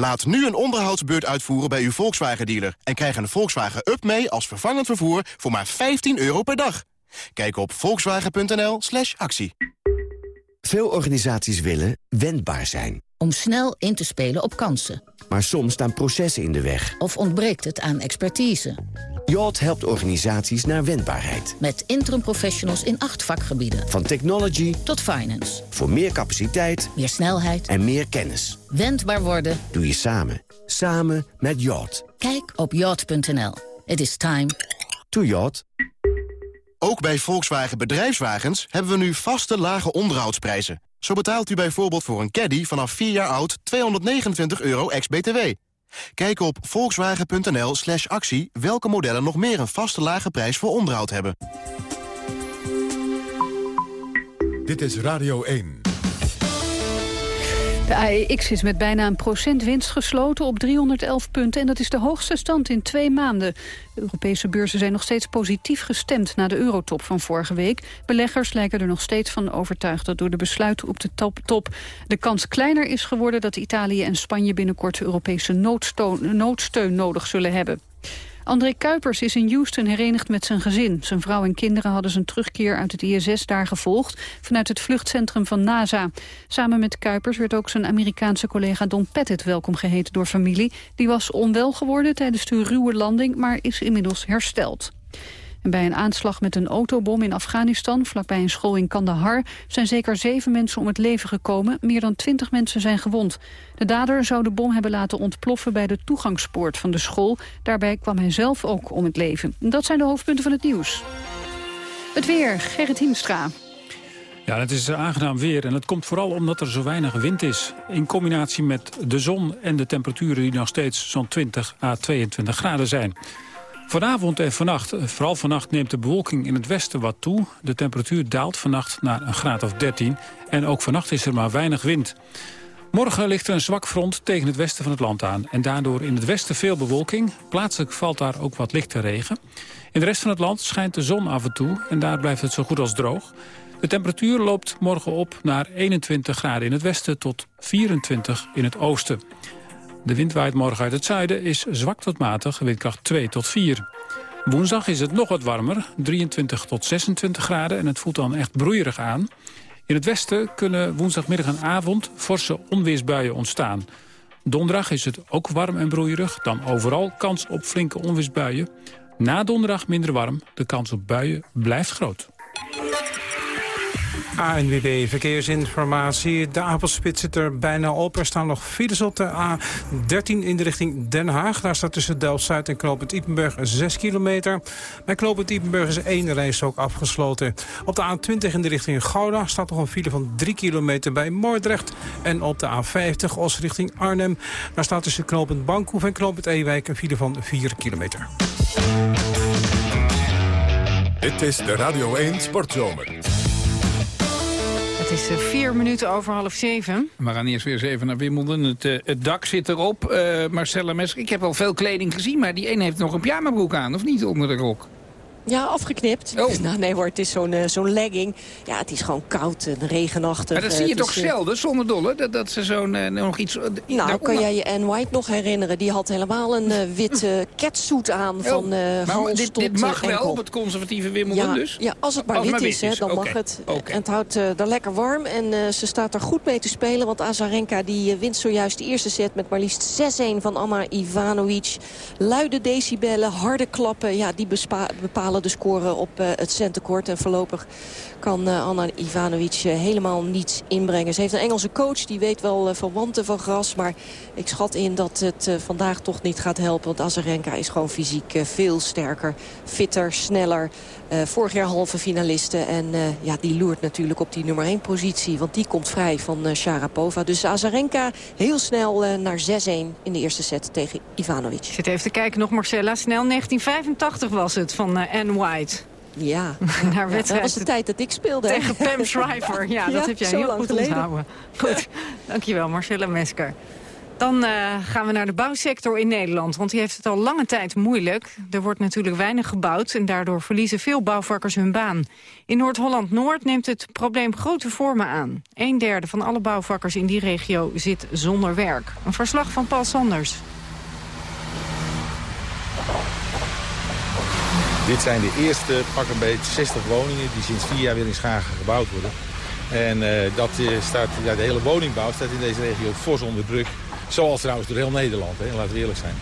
Laat nu een onderhoudsbeurt uitvoeren bij uw Volkswagen-dealer... en krijg een Volkswagen Up mee als vervangend vervoer voor maar 15 euro per dag. Kijk op volkswagen.nl slash actie. Veel organisaties willen wendbaar zijn. Om snel in te spelen op kansen. Maar soms staan processen in de weg. Of ontbreekt het aan expertise. Yacht helpt organisaties naar wendbaarheid. Met interim professionals in acht vakgebieden. Van technology tot finance. Voor meer capaciteit, meer snelheid en meer kennis. Wendbaar worden doe je samen. Samen met Yacht. Kijk op yacht.nl. It is time to yacht. Ook bij Volkswagen Bedrijfswagens hebben we nu vaste lage onderhoudsprijzen. Zo betaalt u bijvoorbeeld voor een caddy vanaf 4 jaar oud 229 euro ex-BTW. Kijk op volkswagen.nl slash actie welke modellen nog meer een vaste lage prijs voor onderhoud hebben. Dit is Radio 1. De AEX is met bijna een procent winst gesloten op 311 punten... en dat is de hoogste stand in twee maanden. De Europese beurzen zijn nog steeds positief gestemd... na de eurotop van vorige week. Beleggers lijken er nog steeds van overtuigd... dat door de besluiten op de top, top de kans kleiner is geworden... dat Italië en Spanje binnenkort Europese noodsteun nodig zullen hebben. André Kuipers is in Houston herenigd met zijn gezin. Zijn vrouw en kinderen hadden zijn terugkeer uit het ISS daar gevolgd... vanuit het vluchtcentrum van NASA. Samen met Kuipers werd ook zijn Amerikaanse collega Don Pettit welkom geheten door familie. Die was onwel geworden tijdens de ruwe landing, maar is inmiddels hersteld. En bij een aanslag met een autobom in Afghanistan, vlakbij een school in Kandahar, zijn zeker zeven mensen om het leven gekomen. Meer dan twintig mensen zijn gewond. De dader zou de bom hebben laten ontploffen bij de toegangspoort van de school. Daarbij kwam hij zelf ook om het leven. Dat zijn de hoofdpunten van het nieuws. Het weer, Gerrit Hiemstra. Ja, het is aangenaam weer en het komt vooral omdat er zo weinig wind is. In combinatie met de zon en de temperaturen die nog steeds zo'n 20 à 22 graden zijn. Vanavond en vannacht, eh, vooral vannacht, neemt de bewolking in het westen wat toe. De temperatuur daalt vannacht naar een graad of 13. En ook vannacht is er maar weinig wind. Morgen ligt er een zwak front tegen het westen van het land aan. En daardoor in het westen veel bewolking. Plaatselijk valt daar ook wat lichte regen. In de rest van het land schijnt de zon af en toe. En daar blijft het zo goed als droog. De temperatuur loopt morgen op naar 21 graden in het westen tot 24 in het oosten. De wind waait morgen uit het zuiden, is zwak tot matig, windkracht 2 tot 4. Woensdag is het nog wat warmer, 23 tot 26 graden... en het voelt dan echt broeierig aan. In het westen kunnen woensdagmiddag en avond forse onweersbuien ontstaan. Donderdag is het ook warm en broeierig, dan overal kans op flinke onweersbuien. Na donderdag minder warm. De kans op buien blijft groot. ANWB Verkeersinformatie. De avondspit zit er bijna op. Er staan nog files op de A13 in de richting Den Haag. Daar staat tussen Delft-Zuid en Knoopend Ippenburg 6 kilometer. Bij Knoopend Ippenburg is één reis ook afgesloten. Op de A20 in de richting Gouda staat nog een file van 3 kilometer bij Moordrecht. En op de A50 Os richting Arnhem. Daar staat tussen Knoopend Bankhoef en Knoopend Ewijk een file van 4 kilometer. Dit is de Radio 1 Sportzomer. Het is eh, vier minuten over half zeven. We gaan eerst weer eens even naar Wimbledon. Het, uh, het dak zit erop. Uh, Marcella Mes, ik heb al veel kleding gezien... maar die ene heeft nog een pyjamabroek aan, of niet, onder de rok? Ja, afgeknipt. Oh. Nou, nee hoor, het is zo'n uh, zo'n legging. Ja, het is gewoon koud en regenachtig. Maar dat zie je toch is, zelden, zonder dolle? Dat, dat ze zo'n uh, nog iets... Uh, nou, kan jij je Anne White nog herinneren? Die had helemaal een witte catsuit aan oh, van maar dit, dit mag wel op het conservatieve Wimbledon ja, dus? Ja, als het maar, als wit, maar wit, is, hè, dan okay. mag het. Okay. En het houdt daar lekker warm. En ze staat er goed mee te spelen. Want Azarenka die wint zojuist de eerste set met maar liefst 6-1 van Anna Ivanovic. Luide decibellen, harde klappen. Ja, die bepalen de score op uh, het centenkort. En voorlopig kan uh, Anna Ivanovic uh, helemaal niets inbrengen. Ze heeft een Engelse coach, die weet wel verwanten van gras. Maar ik schat in dat het vandaag toch niet gaat helpen. Want Azarenka is gewoon fysiek veel sterker, fitter, sneller. vorig jaar halve finaliste. En ja, die loert natuurlijk op die nummer 1 positie. Want die komt vrij van Sharapova. Dus Azarenka heel snel naar 6-1 in de eerste set tegen Ivanovic. Zit even te kijken nog, Marcella. Snel 1985 was het van Anne White. Ja, naar wedstrijd. dat was de tijd dat ik speelde. Tegen Pam Shriver. Ja, dat heb jij heel goed geleden. onthouden. Goed, dankjewel Marcella Mesker. Dan uh, gaan we naar de bouwsector in Nederland. Want die heeft het al lange tijd moeilijk. Er wordt natuurlijk weinig gebouwd en daardoor verliezen veel bouwvakkers hun baan. In Noord-Holland-Noord neemt het probleem grote vormen aan. Een derde van alle bouwvakkers in die regio zit zonder werk. Een verslag van Paul Sanders. Dit zijn de eerste pak een beetje 60 woningen die sinds vier jaar weer in Schagen gebouwd worden. En uh, dat uh, staat, ja, de hele woningbouw staat in deze regio fors onder druk. Zoals trouwens door heel Nederland, hè, laten we eerlijk zijn.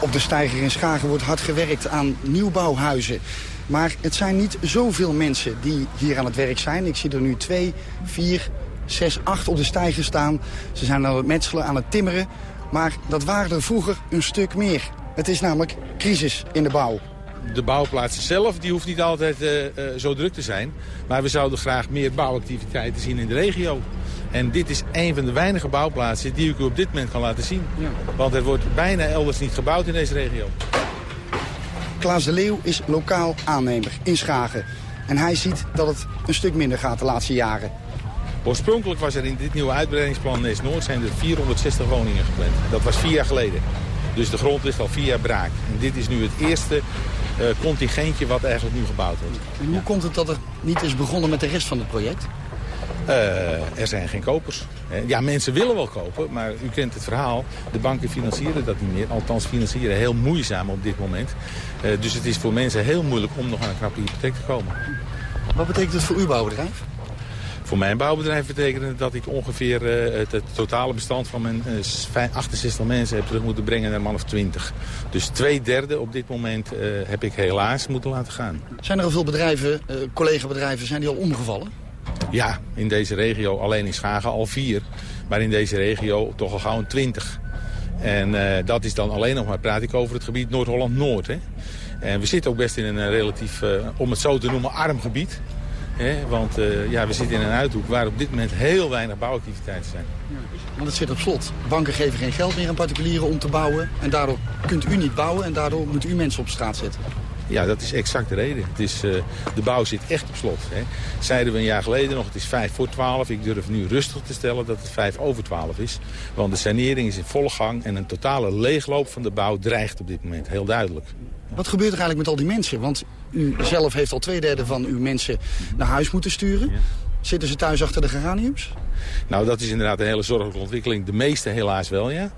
Op de steiger in Schagen wordt hard gewerkt aan nieuwbouwhuizen. Maar het zijn niet zoveel mensen die hier aan het werk zijn. Ik zie er nu twee, vier, zes, acht op de steiger staan. Ze zijn aan het metselen, aan het timmeren. Maar dat waren er vroeger een stuk meer. Het is namelijk crisis in de bouw de bouwplaats zelf die hoeft niet altijd uh, uh, zo druk te zijn. Maar we zouden graag meer bouwactiviteiten zien in de regio. En dit is een van de weinige bouwplaatsen die ik u op dit moment kan laten zien. Ja. Want er wordt bijna elders niet gebouwd in deze regio. Klaas de Leeuw is lokaal aannemer in Schagen. En hij ziet dat het een stuk minder gaat de laatste jaren. Oorspronkelijk was er in dit nieuwe uitbreidingsplan Nees Noord zijn er 460 woningen gepland. Dat was vier jaar geleden. Dus de grond ligt al vier jaar braak. En dit is nu het eerste contingentje wat eigenlijk nu gebouwd wordt. En hoe komt het dat er niet is begonnen met de rest van het project? Uh, er zijn geen kopers. Ja, mensen willen wel kopen, maar u kent het verhaal. De banken financieren dat niet meer. Althans, financieren heel moeizaam op dit moment. Uh, dus het is voor mensen heel moeilijk om nog aan een knappe hypotheek te komen. Wat betekent het voor uw bouwbedrijf? Voor mijn bouwbedrijf betekent het dat ik ongeveer uh, het, het, totale bestand van mijn uh, 68 mensen heb terug moeten brengen naar een man of 20. Dus twee derde op dit moment uh, heb ik helaas moeten laten gaan. Zijn er al veel bedrijven, collega-bedrijven, zijn die al omgevallen? Ja, in deze regio alleen in Schagen al vier. Maar in deze regio toch al gauw een 20. En dat is dan alleen nog maar, praat ik over het gebied Noord-Holland-Noord. En we zitten ook best in een relatief, om het zo te noemen, arm gebied. He, want uh, ja, we zitten in een uithoek waar op dit moment heel weinig bouwactiviteiten zijn. Ja, want het zit op slot. Banken geven geen geld meer aan particulieren om te bouwen. En daardoor kunt u niet bouwen en daardoor moet u mensen op straat zetten. Ja, dat is exact de reden. Het is, uh, de bouw zit echt op slot. Hè. Zeiden we een jaar geleden nog, het is 5 voor 12. Ik durf nu rustig te stellen dat het 5 over 12 is. Want de sanering is in volle gang en een totale leegloop van de bouw dreigt op dit moment. Heel duidelijk. Wat gebeurt er eigenlijk met al die mensen? Want u zelf heeft al twee derde van uw mensen naar huis moeten sturen. Zitten ze thuis achter de geraniums? Nou, dat is inderdaad een hele zorgelijke ontwikkeling. De meeste helaas wel, ja.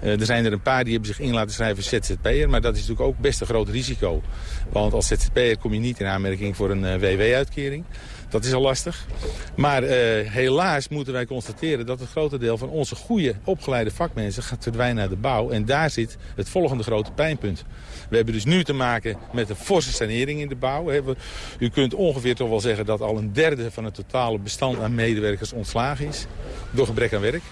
er zijn er een paar die hebben zich in laten schrijven ZZP'er. Maar dat is natuurlijk ook best een groot risico. Want als ZZP'er kom je niet in aanmerking voor een WW-uitkering. Dat is al lastig. Maar uh, helaas moeten wij constateren dat het grote deel van onze goede opgeleide vakmensen gaat verdwijnen naar de bouw. En daar zit het volgende grote pijnpunt. We hebben dus nu te maken met een forse sanering in de bouw. U kunt ongeveer toch wel zeggen dat al een derde van het totale bestand aan medewerkers ontslagen is. Door gebrek aan werk.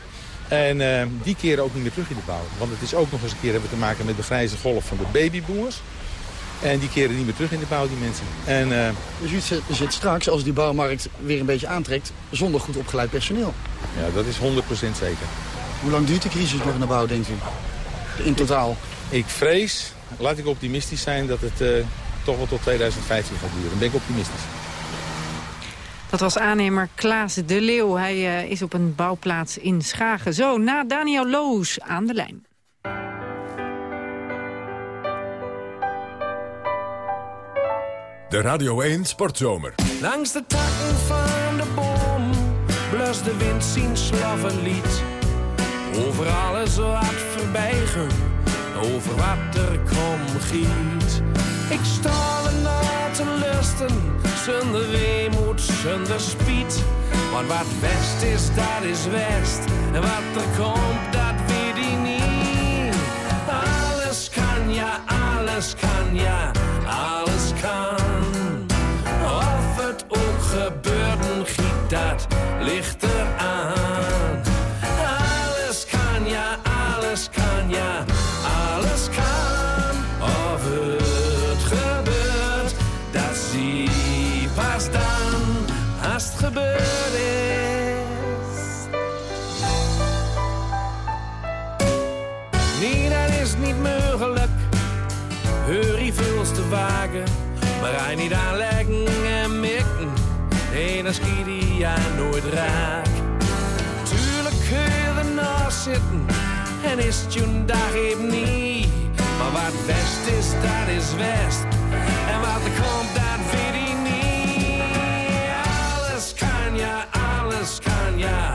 En uh, die keren ook niet meer terug in de bouw. Want het is ook nog eens een keer hebben te maken met de grijze golf van de babyboomers. En die keren niet meer terug in de bouw, die mensen. En, uh... Dus u zit, zit, straks, als die bouwmarkt weer een beetje aantrekt... zonder goed opgeleid personeel? Ja, dat is 100% zeker. Hoe lang duurt de crisis nog in de bouw, denkt u? In totaal? Ik vrees, laat ik optimistisch zijn, dat het uh, toch wel tot 2015 gaat duren. Dan ben ik optimistisch. Dat was aannemer Klaas de Leeuw. Hij uh, is op een bouwplaats in Schagen. Zo, na Daniel Loos aan de lijn. De Radio 1 Sportzomer. Langs de takken van de boom blust de wind zien slavenlied. Over alles wat voorbijgen, over wat er komt giet. Ik sta er te lusten, zonder weemoed, zonder spiet. Want wat west is, dat is west. En wat er komt, dat weet ik niet. Alles kan, ja, alles kan, ja, alles kan. dat ligt hij niet aanleggen en mikken. Nee, dan schiet hij ja nooit raak. Tuurlijk kun je ernaast zitten en is het je dag even niet. Maar wat best is, dat is west. En wat er komt, dat weet ik niet. Alles kan, ja, alles kan, ja,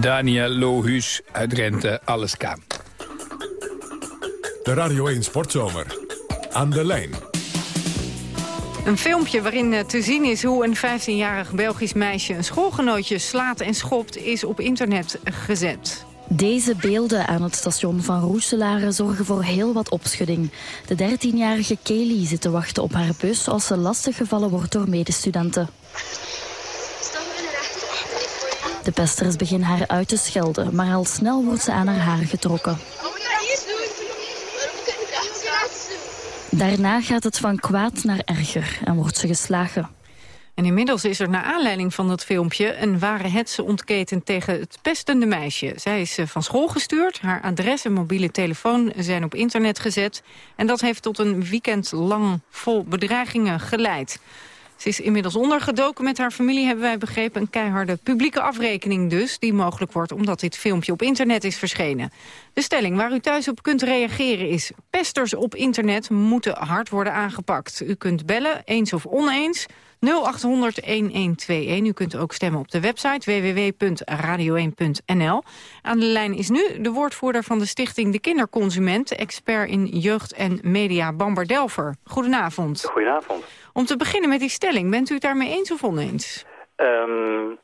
Daniel Lohuus uit Rente, alles kan. De Radio 1 Sportzomer. Aan de lijn. Een filmpje waarin eh, te zien is hoe een 15-jarig Belgisch meisje... een schoolgenootje slaat en schopt, is op internet gezet. Deze beelden aan het station van Roeselare zorgen voor heel wat opschudding. De 13-jarige Kelly zit te wachten op haar bus als ze lastiggevallen wordt door medestudenten. De pesters beginnen haar uit te schelden, maar al snel wordt ze aan haar haar getrokken. Daarna gaat het van kwaad naar erger en wordt ze geslagen. En inmiddels is er naar aanleiding van dat filmpje... een ware hetze ontketend tegen het pestende meisje. Zij is eh, van school gestuurd, haar adres en mobiele telefoon zijn op internet gezet... en dat heeft tot een weekend lang vol bedreigingen geleid. Ze is inmiddels ondergedoken met haar familie, hebben wij begrepen. Een keiharde publieke afrekening dus, die mogelijk wordt omdat dit filmpje op internet is verschenen. De stelling waar u thuis op kunt reageren is... pesters op internet moeten hard worden aangepakt. U kunt bellen, eens of oneens, 0800-1121. U kunt ook stemmen op de website www.radio1.nl. Aan de lijn is nu de woordvoerder van de stichting De Kinderconsument... expert in jeugd en media, Bamber Delver. Goedenavond. Goedenavond. Om te beginnen met die stelling, bent u het daarmee eens of oneens? Um,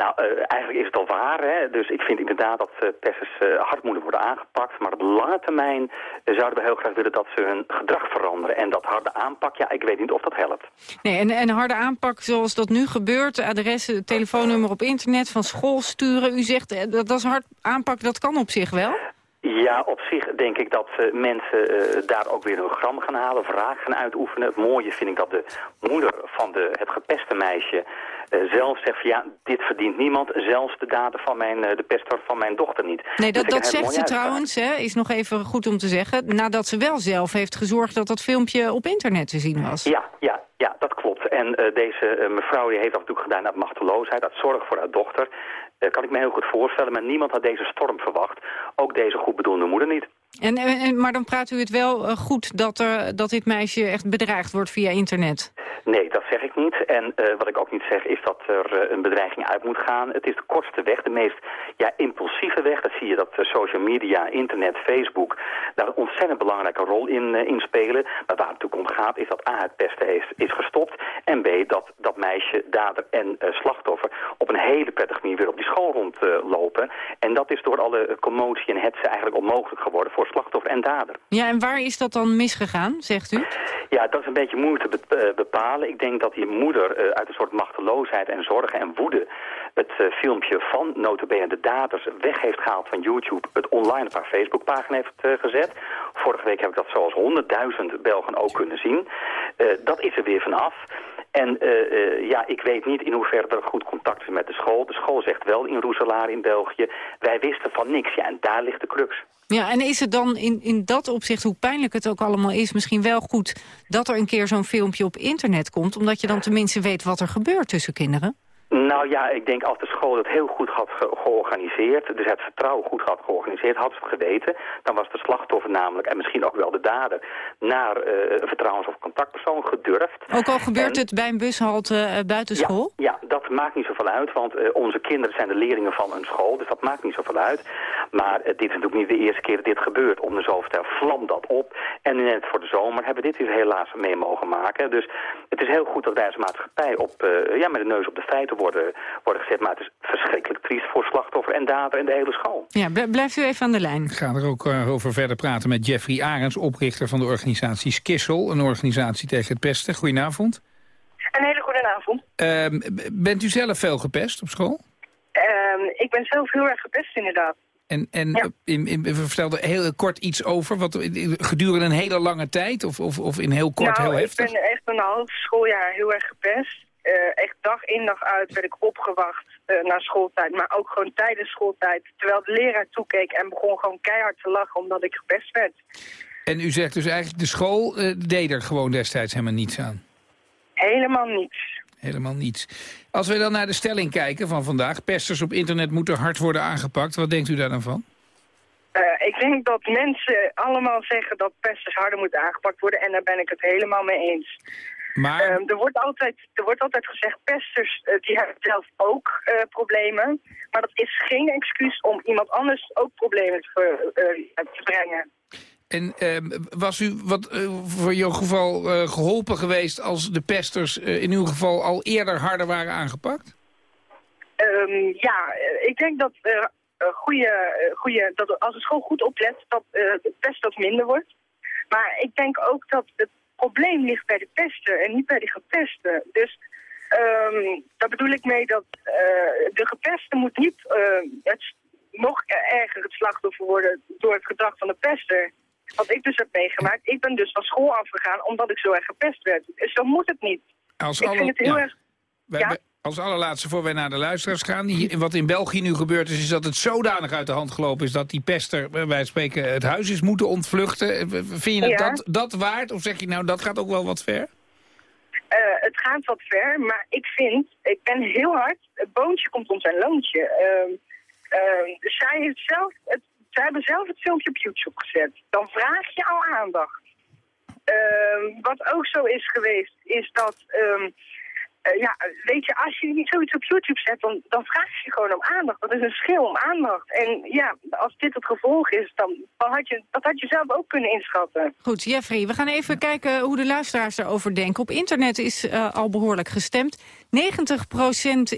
nou, uh, eigenlijk is het al waar. Hè? Dus ik vind inderdaad dat uh, pesters uh, hard moeten worden aangepakt. Maar op lange termijn zouden we heel graag willen dat ze hun gedrag veranderen. En dat harde aanpak, ja, ik weet niet of dat helpt. Nee, en, en harde aanpak zoals dat nu gebeurt, adressen, telefoonnummer op internet, van school sturen. U zegt dat, dat is hard aanpak, dat kan op zich wel? Ja, op zich denk ik dat uh, mensen uh, daar ook weer hun gram gaan halen, vragen gaan uitoefenen. Het mooie vind ik dat de moeder van de, het gepeste meisje zelf zegt van ja, dit verdient niemand. Zelfs de dader van mijn, de pester van mijn dochter niet. Nee, dat, dat zegt ze trouwens, hè, is nog even goed om te zeggen, nadat ze wel zelf heeft gezorgd dat dat filmpje op internet te zien was. Ja, ja, ja, dat klopt. En uh, deze uh, mevrouw die heeft dat natuurlijk gedaan uit machteloosheid, uit zorg voor haar dochter. Uh, kan ik me heel goed voorstellen, maar niemand had deze storm verwacht. Ook deze goed bedoelde moeder niet. En, maar dan praat u het wel goed dat, er, dat dit meisje echt bedreigd wordt via internet? Nee, dat zeg ik niet. En uh, wat ik ook niet zeg is dat er uh, een bedreiging uit moet gaan. Het is de kortste weg, de meest ja, impulsieve weg. Dat zie je dat social media, internet, Facebook daar een ontzettend belangrijke rol in, in spelen. Maar waar het natuurlijk om gaat is dat A, het pesten is, is gestopt. En B, dat dat meisje, dader en slachtoffer op een hele prettige manier weer op die school rondlopen. en dat is door alle commotie en hetze eigenlijk onmogelijk geworden voor slachtoffer en dader. Ja, en waar is dat dan misgegaan, zegt u? Ja, dat is een beetje moeilijk te bepalen. Ik denk dat die moeder uh, uit een soort machteloosheid en zorgen en woede het uh, filmpje van notabene de daders weg heeft gehaald van YouTube, het online op haar Facebookpagina heeft gezet. Vorige week heb ik dat zoals honderdduizend Belgen ook kunnen zien. dat is er weer vanaf. En ja, ik weet niet in hoeverre er goed contact is met de school. De school zegt wel in Roeselaar in België, wij wisten van niks. Ja, en daar ligt de crux. Ja, en is het dan in, in dat opzicht, hoe pijnlijk het ook allemaal is... misschien wel goed dat er een keer zo'n filmpje op internet komt... omdat je dan tenminste weet wat er gebeurt tussen kinderen? Nou ja, ik denk als de school het heel goed had ge georganiseerd, dus het vertrouwen goed had georganiseerd, had ze het geweten, dan was de slachtoffer namelijk, en misschien ook wel de dader, naar uh, een vertrouwens- of contactpersoon gedurfd. Ook al gebeurt en, het bij een bushalte uh, buiten school? Ja, ja, dat maakt niet zoveel uit, want uh, onze kinderen zijn de leerlingen van een school, dus dat maakt niet zoveel uit. Maar dit is natuurlijk niet de eerste keer dat dit gebeurt. Om de zoveel vlam dat op. En net voor de zomer hebben we dit weer helaas mee mogen maken. Dus het is heel goed dat wij als maatschappij op, ja, met de neus op de feiten worden, worden gezet. Maar het is verschrikkelijk triest voor slachtoffer en dader en de hele school. Ja, blijft u even aan de lijn. Ik ga er ook uh, over verder praten met Jeffrey Arends, oprichter van de organisatie Skissel. Een organisatie tegen het pesten. Goedenavond. Een hele goede avond. Uh, bent u zelf veel gepest op school? Uh, ik ben zelf heel erg gepest inderdaad. En, en ja. in, in, we vertelden heel kort iets over, wat, gedurende een hele lange tijd of, of, of in heel kort, nou, heel heftig? ik ben echt een half schooljaar heel erg gepest. Uh, echt dag in dag uit werd ik opgewacht uh, naar schooltijd, maar ook gewoon tijdens schooltijd. Terwijl de leraar toekeek en begon gewoon keihard te lachen omdat ik gepest werd. En u zegt dus eigenlijk, de school uh, deed er gewoon destijds helemaal niets aan? Helemaal niets. Helemaal niets. Als we dan naar de stelling kijken van vandaag, pesters op internet moeten hard worden aangepakt. Wat denkt u daar dan van? Uh, ik denk dat mensen allemaal zeggen dat pesters harder moeten aangepakt worden en daar ben ik het helemaal mee eens. Maar... Um, er, wordt altijd, er wordt altijd gezegd, pesters uh, die hebben zelf ook uh, problemen. Maar dat is geen excuus om iemand anders ook problemen te, te brengen. En uh, was u wat voor jouw geval geholpen geweest als de pesters in uw geval al eerder harder waren aangepakt? Um, ja, ik denk dat, goede, goede, dat als de school goed oplet, dat de pest wat minder wordt. Maar ik denk ook dat het probleem ligt bij de pester en niet bij de gepeste. Dus um, daar bedoel ik mee dat de gepeste moet niet het, nog erger het slachtoffer worden door het gedrag van de pester. wat ik dus heb meegemaakt, ik ben dus van school afgegaan omdat ik zo erg gepest werd. Dus zo moet het niet. Als ik alle- vind het heel ja. erg... Wij- Ja? Wij- Als allerlaatste, voor wij naar de luisteraars gaan... Hier, wat in België nu gebeurd is, is dat het zodanig uit de hand gelopen is... dat die pester, wijze van spreken, het huis is moeten ontvluchten. Eh, Vind je Ja. dat, dat waard? Of zeg je nou, dat gaat ook wel wat ver? Eh, het gaat wat ver, maar ik vind, ik ben heel hard, het boontje komt om zijn loontje. Ehm, ehm, zij, heeft zelf het, zij hebben zelf het filmpje op YouTube gezet. Dan vraag je al aandacht. Ehm, wat ook zo is geweest, is dat, eh, ja, weet je, als je niet zoiets op YouTube zet, dan, dan vraag je gewoon om aandacht. Dat is een schil om aandacht. En ja, als dit het gevolg is, dan, dan had je, dat had je zelf ook kunnen inschatten. Goed, Jeffrey, we gaan even kijken hoe de luisteraars erover denken. Op internet is eh, al behoorlijk gestemd. 90%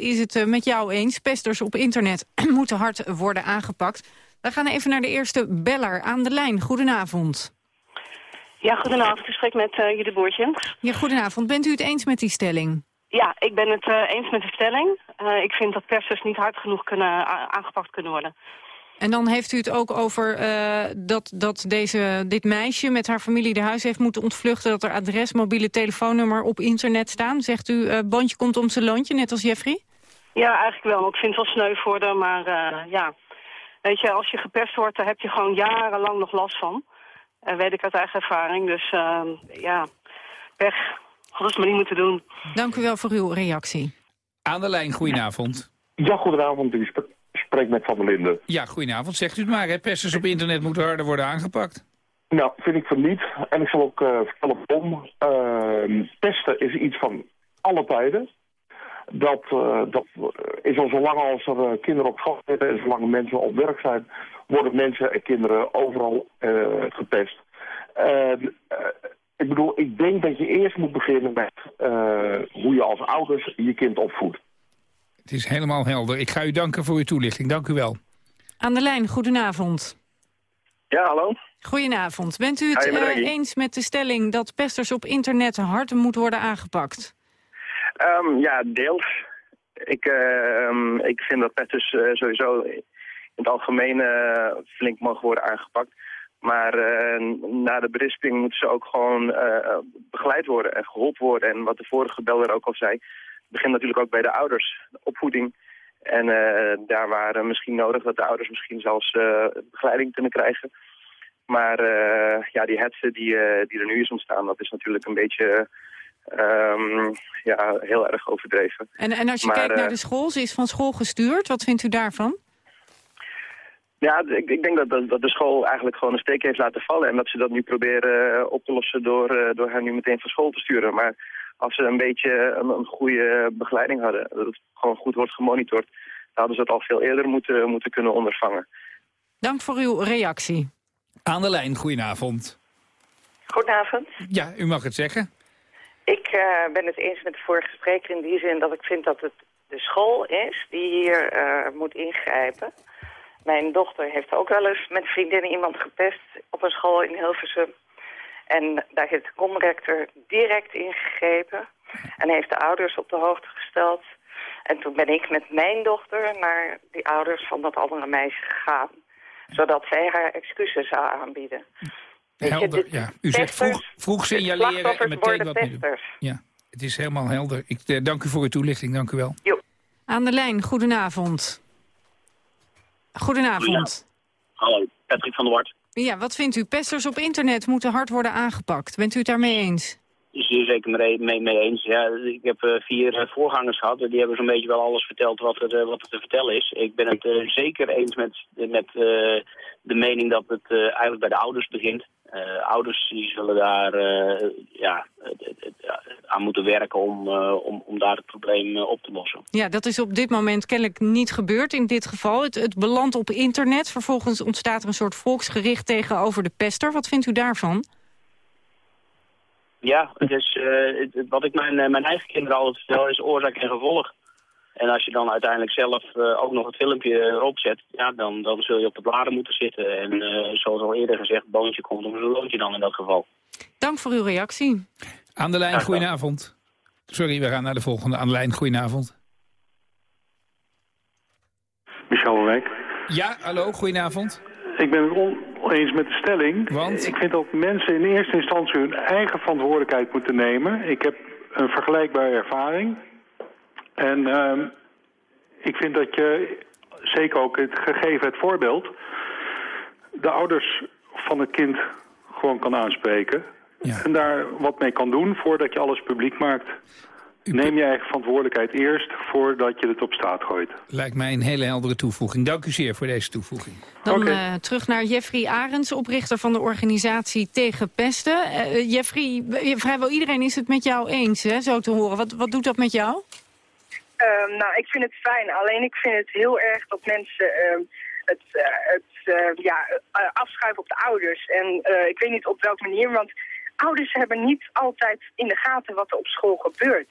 is het eh, met jou eens. Pesters op internet moeten hard worden aangepakt. We gaan even naar de eerste beller aan de lijn. Goedenavond. Ja, goedenavond. Ik spreek met uh, Boertjens. Ja, goedenavond. Bent u het eens met die stelling? Ja, ik ben het uh, eens met de stelling. Uh, ik vind dat pesters niet hard genoeg kunnen, aangepakt kunnen worden. En dan heeft u het ook over uh, dat, dat deze, dit meisje met haar familie de huis heeft moeten ontvluchten... dat er adres, mobiele telefoonnummer op internet staan. Zegt u, bandje komt om zijn loontje, net als Jeffrey? Ja, eigenlijk wel. Ik vind het wel sneu voor haar, maar ja... Weet je, als je gepest wordt, daar heb je gewoon jarenlang nog last van. Weet ik uit eigen ervaring. Dus uh, ja, pech. Ze maar niet moeten doen. Dank u wel voor uw reactie. Aan de lijn, goedenavond. Ja, goedenavond. U spreekt met Van der Linden. Ja, goedenavond. Zegt u het maar, hè? Pesters op internet moeten harder worden aangepakt. Nou, vind ik van niet. En ik zal ook uh, vertellen waarom. Uh, pesten is iets van alle tijden. Dat, uh, dat is al zolang als er uh, kinderen op school zitten en zolang mensen op werk zijn, worden mensen en kinderen overal uh, gepest. Ik bedoel, ik denk dat je eerst moet beginnen met hoe je als ouders je kind opvoedt. Het is helemaal helder. Ik ga u danken voor uw toelichting. Dank u wel. Aan de lijn, goedenavond. Ja, hallo. Goedenavond. Bent u het uh, eens met de stelling dat pesters op internet hard moeten worden aangepakt? Um, ja, deels. Ik, uh, ik vind dat pesters uh, sowieso in het algemeen uh, flink mogen worden aangepakt. Maar na de berisping moeten ze ook gewoon begeleid worden en geholpen worden. En wat de vorige beller ook al zei, begint natuurlijk ook bij de ouders, de opvoeding. En daar waren misschien nodig dat de ouders misschien zelfs begeleiding kunnen krijgen. Maar ja, die hetze die, die er nu is ontstaan, dat is natuurlijk een beetje... Um, ja, heel erg overdreven. En, en als je maar, kijkt naar de school, ze is van school gestuurd. Wat vindt u daarvan? Ja, ik, ik denk dat, dat, dat, de school eigenlijk gewoon een steek heeft laten vallen. En dat ze dat nu proberen uh, op te lossen door, uh, door haar nu meteen van school te sturen. Maar als ze een beetje een, een goede begeleiding hadden, dat het gewoon goed wordt gemonitord, dan hadden ze het al veel eerder moeten, moeten kunnen ondervangen. Dank voor uw reactie. Aan de lijn, goedenavond. Goedenavond. Ja, u mag het zeggen. Ik uh, ben het eens met de vorige spreker in die zin dat ik vind dat het de school is die hier uh, moet ingrijpen. Mijn dochter heeft ook wel eens met vriendinnen iemand gepest op een school in Hilversum. En daar heeft de comrector direct ingegrepen en heeft de ouders op de hoogte gesteld. En toen ben ik met mijn dochter naar die ouders van dat andere meisje gegaan. Zodat zij haar excuses zou aanbieden. Helder, ja. U zegt vroeg, vroeg signaleren en meteen wat. Ja, het is helemaal helder. Ik uh, dank u voor uw toelichting, dank u wel. Jo. Aan de lijn, goedenavond. Goedenavond. Hallo, Patrick van der Wart. Ja, wat vindt u? Pesters op internet moeten hard worden aangepakt. Bent u het daarmee eens? Zeer zeker mee, mee, mee eens. Ja, ik heb uh, vier uh, voorgangers gehad. Die hebben zo'n beetje wel alles verteld wat er, uh, wat er te vertellen is. Ik ben het zeker eens met, met de mening dat het eigenlijk bij de ouders begint. Ouders die zullen daar ja, aan moeten werken om, om, om daar het probleem op te lossen. Ja, dat is op dit moment kennelijk niet gebeurd in dit geval. Het, het belandt op internet. Vervolgens ontstaat er een soort volksgericht tegenover de pester. Wat vindt u daarvan? Ja, het, wat ik mijn, mijn eigen kinderen altijd vertel is oorzaak en gevolg. En als je dan uiteindelijk zelf uh, ook nog het filmpje erop zet, ja, dan, dan zul je op de bladen moeten zitten. En uh, zoals al eerder gezegd, boontje komt om zo'n loontje dan in dat geval. Dank voor uw reactie. Aan de lijn, goedenavond. Sorry, we gaan naar de volgende. Aan de lijn, goedenavond. Michel Wijk. Ja, hallo, goedenavond. Ik ben het on oneens met de stelling. Want? Ik vind dat mensen in eerste instantie hun eigen verantwoordelijkheid moeten nemen. Ik heb een vergelijkbare ervaring. En ehm, ik vind dat je, zeker ook het gegeven het voorbeeld... de ouders van het kind gewoon kan aanspreken. En daar wat mee kan doen voordat je alles publiek maakt. Neem je eigen verantwoordelijkheid eerst voordat je het op straat gooit. Lijkt mij een hele heldere toevoeging. Dank u zeer voor deze toevoeging. Dan eh, terug naar Jeffrey Arends, oprichter van de organisatie Tegen Pesten. Eh, Jeffrey, vrijwel iedereen is het met jou eens, hè, zo te horen. Wat, wat doet dat met jou? Ehm, nou, ik vind het fijn. Alleen ik vind het heel erg dat mensen ehm, het, eh, het eh, ja, eh, afschuiven op de ouders. En ik weet niet op welke manier, want ouders hebben niet altijd in de gaten wat er op school gebeurt.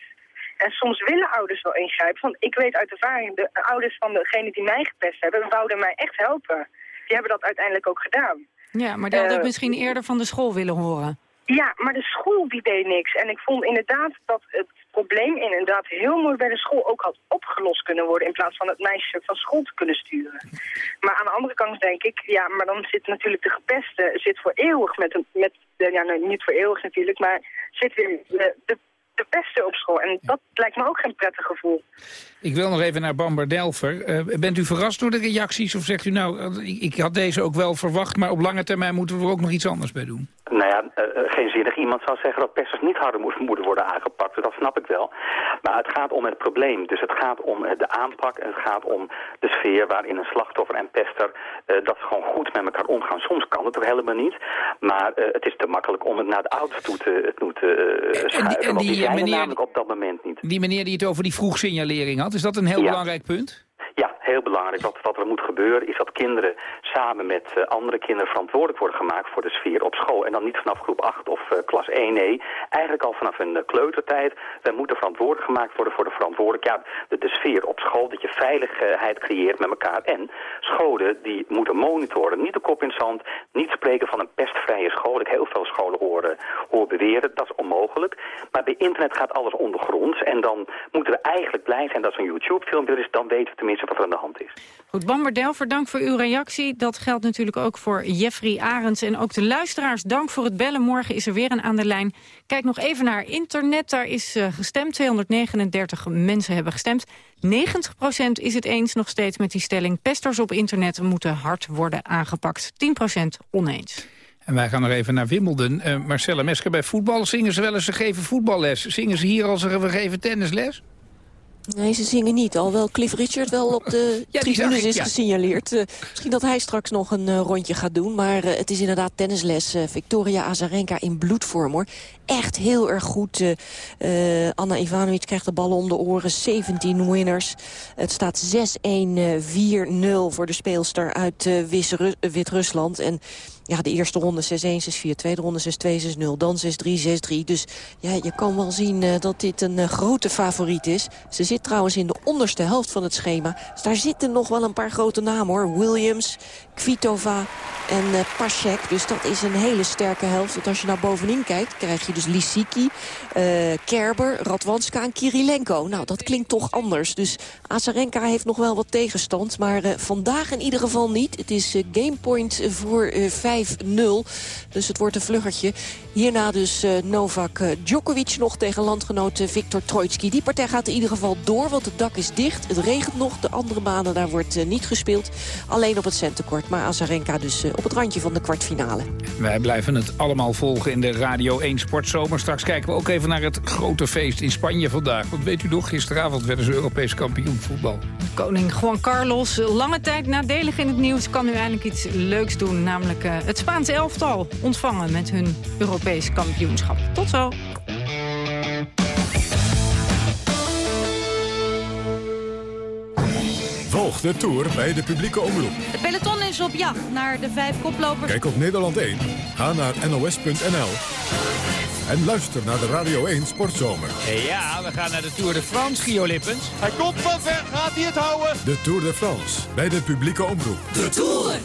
En soms willen ouders wel ingrijpen. Want ik weet uit ervaring, de ouders van degene die mij gepest hebben, wouden mij echt helpen. Die hebben dat uiteindelijk ook gedaan. Ja, maar die hadden het misschien eerder van de school willen horen. Ja, maar de school die deed niks. En ik vond inderdaad dat het probleem inderdaad heel mooi bij de school ook had opgelost kunnen worden... in plaats van het meisje van school te kunnen sturen. Maar aan de andere kant denk ik, ja, maar dan zit natuurlijk de gepeste... zit voor eeuwig met, een, met ja, nou, niet voor eeuwig natuurlijk, maar zit weer de, de de pesten op school. En dat lijkt me ook geen prettig gevoel. Ik wil nog even naar Bamber Delver. Uh, bent u verrast door de reacties of zegt u nou, eh, ik, ik, had deze ook wel verwacht... maar op lange termijn moeten we er ook nog iets anders bij doen? Nou ja, uh, geen zinnig iemand zou zeggen dat pesters niet harder moeten worden aangepakt. Dat snap ik wel. Maar het gaat om het probleem. Dus het gaat om de aanpak en het gaat om de sfeer waarin een slachtoffer en pester... dat ze gewoon goed met elkaar omgaan. Soms kan het ook helemaal niet. Maar het is te makkelijk om het naar de ouders toe te, toe te schuiven. En die, die, die meneer, namelijk op dat moment niet. Die meneer die het over die vroegsignalering had, is dat een heel belangrijk punt? Heel belangrijk. Wat, wat er moet gebeuren is dat kinderen samen met uh, andere kinderen verantwoordelijk worden gemaakt voor de sfeer op school. En dan niet vanaf groep 8 of uh, klas 1, nee. Eigenlijk al vanaf een uh, kleutertijd. Wij moeten verantwoordelijk gemaakt worden voor de verantwoordelijk, ja, de, sfeer op school. Dat je veiligheid creëert met elkaar. En scholen die moeten monitoren. Niet de kop in zand. Niet spreken van een pestvrije school. Ik heel veel scholen horen, beweren. Dat is onmogelijk. Maar bij internet gaat alles ondergronds. En dan moeten we eigenlijk blij zijn dat zo'n YouTube-filmpje is. Dan weten we tenminste wat er aan de hand is. Goed, Bamber Delver, dank voor uw reactie. Dat geldt natuurlijk ook voor Jeffrey Arends en ook de luisteraars. Dank voor het bellen. Morgen is er weer een aan de lijn. Kijk nog even naar internet. Daar is uh, gestemd. 239 mensen hebben gestemd. 90% is het eens nog steeds met die stelling. Pesters op internet moeten hard worden aangepakt. 10% oneens. En wij gaan nog even naar Wimbledon. Uh, Marcella Mesker, bij voetbal zingen ze wel eens, ze geven voetballes. Zingen ze hier als ze we geven tennisles? Nee, ze zingen niet. Alhoewel Cliff Richard wel op de ja, tribunes is gesignaleerd. Uh, misschien dat hij straks nog een uh, rondje gaat doen. Maar uh, het is inderdaad tennisles. Victoria Azarenka in bloedvorm hoor. Echt heel erg goed. Anna Ivanovic krijgt de ballen om de oren. 17 winners. Het staat 6-1-4-0 voor de speelster uit Wit-Rusland. En ja, de eerste ronde 6-1, 6-4, tweede ronde 6-2, 6-0, dan 6-3, 6-3. Dus ja, je kan wel zien dat dit een grote favoriet is. Ze zit trouwens in de onderste helft van het schema. Dus daar zitten nog wel een paar grote namen hoor. Williams, Kvitova en uh. Dus dat is een hele sterke helft. Want als je naar bovenin kijkt, krijg je dus Lissiki, Kerber, Radwanska en Kirilenko. Nou, dat klinkt toch anders. Dus Azarenka heeft nog wel wat tegenstand. Maar vandaag in ieder geval niet. Het is gamepoint voor 5 5-0. Dus het wordt een vluggertje. Hierna dus Novak Djokovic nog tegen landgenoot Viktor Troitsky. Die partij gaat in ieder geval door, want het dak is dicht. Het regent nog. De andere banen, daar wordt niet gespeeld. Alleen op het centenkort. Maar Azarenka dus op het randje van de kwartfinale. Wij blijven het allemaal volgen in de Radio 1 Sportzomer. Straks kijken we ook even naar het grote feest in Spanje vandaag. Want weet u nog, gisteravond werden ze Europees kampioen voetbal. Koning Juan Carlos, lange tijd nadelig in het nieuws... kan nu eindelijk iets leuks doen, namelijk het Spaanse elftal ontvangen met hun Europees kampioenschap. Tot zo. Volg de Tour bij de publieke omroep. Het peloton is op jacht naar de vijf koplopers. Kijk op Nederland 1. Ga naar nos.nl. En luister naar de Radio 1 Sportzomer. Ja, we gaan naar de Tour de France, Gio Lippens. Hij komt van ver, gaat hij het houden? De Tour de France, bij de publieke omroep. De Tour!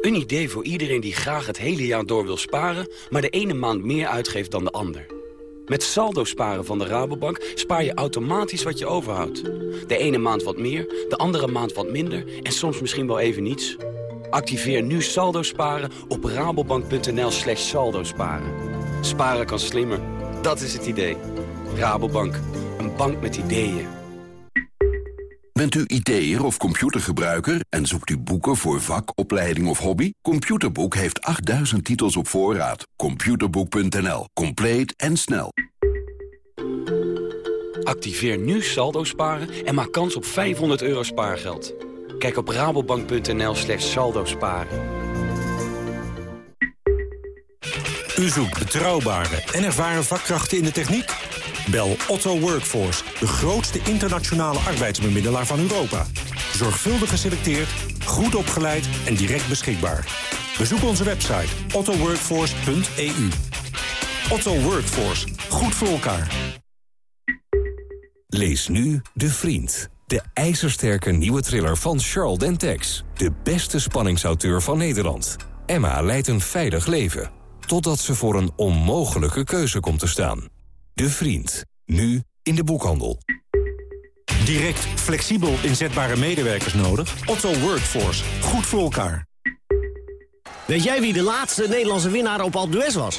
Een idee voor iedereen die graag het hele jaar door wil sparen... maar de ene maand meer uitgeeft dan de ander. Met saldo sparen van de Rabobank spaar je automatisch wat je overhoudt. De ene maand wat meer, de andere maand wat minder en soms misschien wel even niets. Activeer nu saldo sparen op rabobank.nl slash saldo sparen. Sparen kan slimmer, dat is het idee. Rabobank, een bank met ideeën. Bent u IT'er of computergebruiker en zoekt u boeken voor vak, opleiding of hobby? Computerboek heeft 8000 titels op voorraad. Computerboek.nl. Compleet en snel. Activeer nu saldo sparen en maak kans op 500 euro spaargeld. Kijk op rabobank.nl slash saldo sparen. U zoekt betrouwbare en ervaren vakkrachten in de techniek? Bel Otto Workforce, de grootste internationale arbeidsbemiddelaar van Europa. Zorgvuldig geselecteerd, goed opgeleid en direct beschikbaar. Bezoek onze website ottoworkforce.eu. Otto Workforce, goed voor elkaar. Lees nu De Vriend. De ijzersterke nieuwe thriller van Charles Dentex. De beste spanningsauteur van Nederland. Emma leidt een veilig leven. Totdat ze voor een onmogelijke keuze komt te staan. De Vriend. Nu in de boekhandel. Direct, flexibel inzetbare medewerkers nodig? Otto Workforce, goed voor elkaar. Weet jij wie de laatste Nederlandse winnaar op Alpe d'Huez was?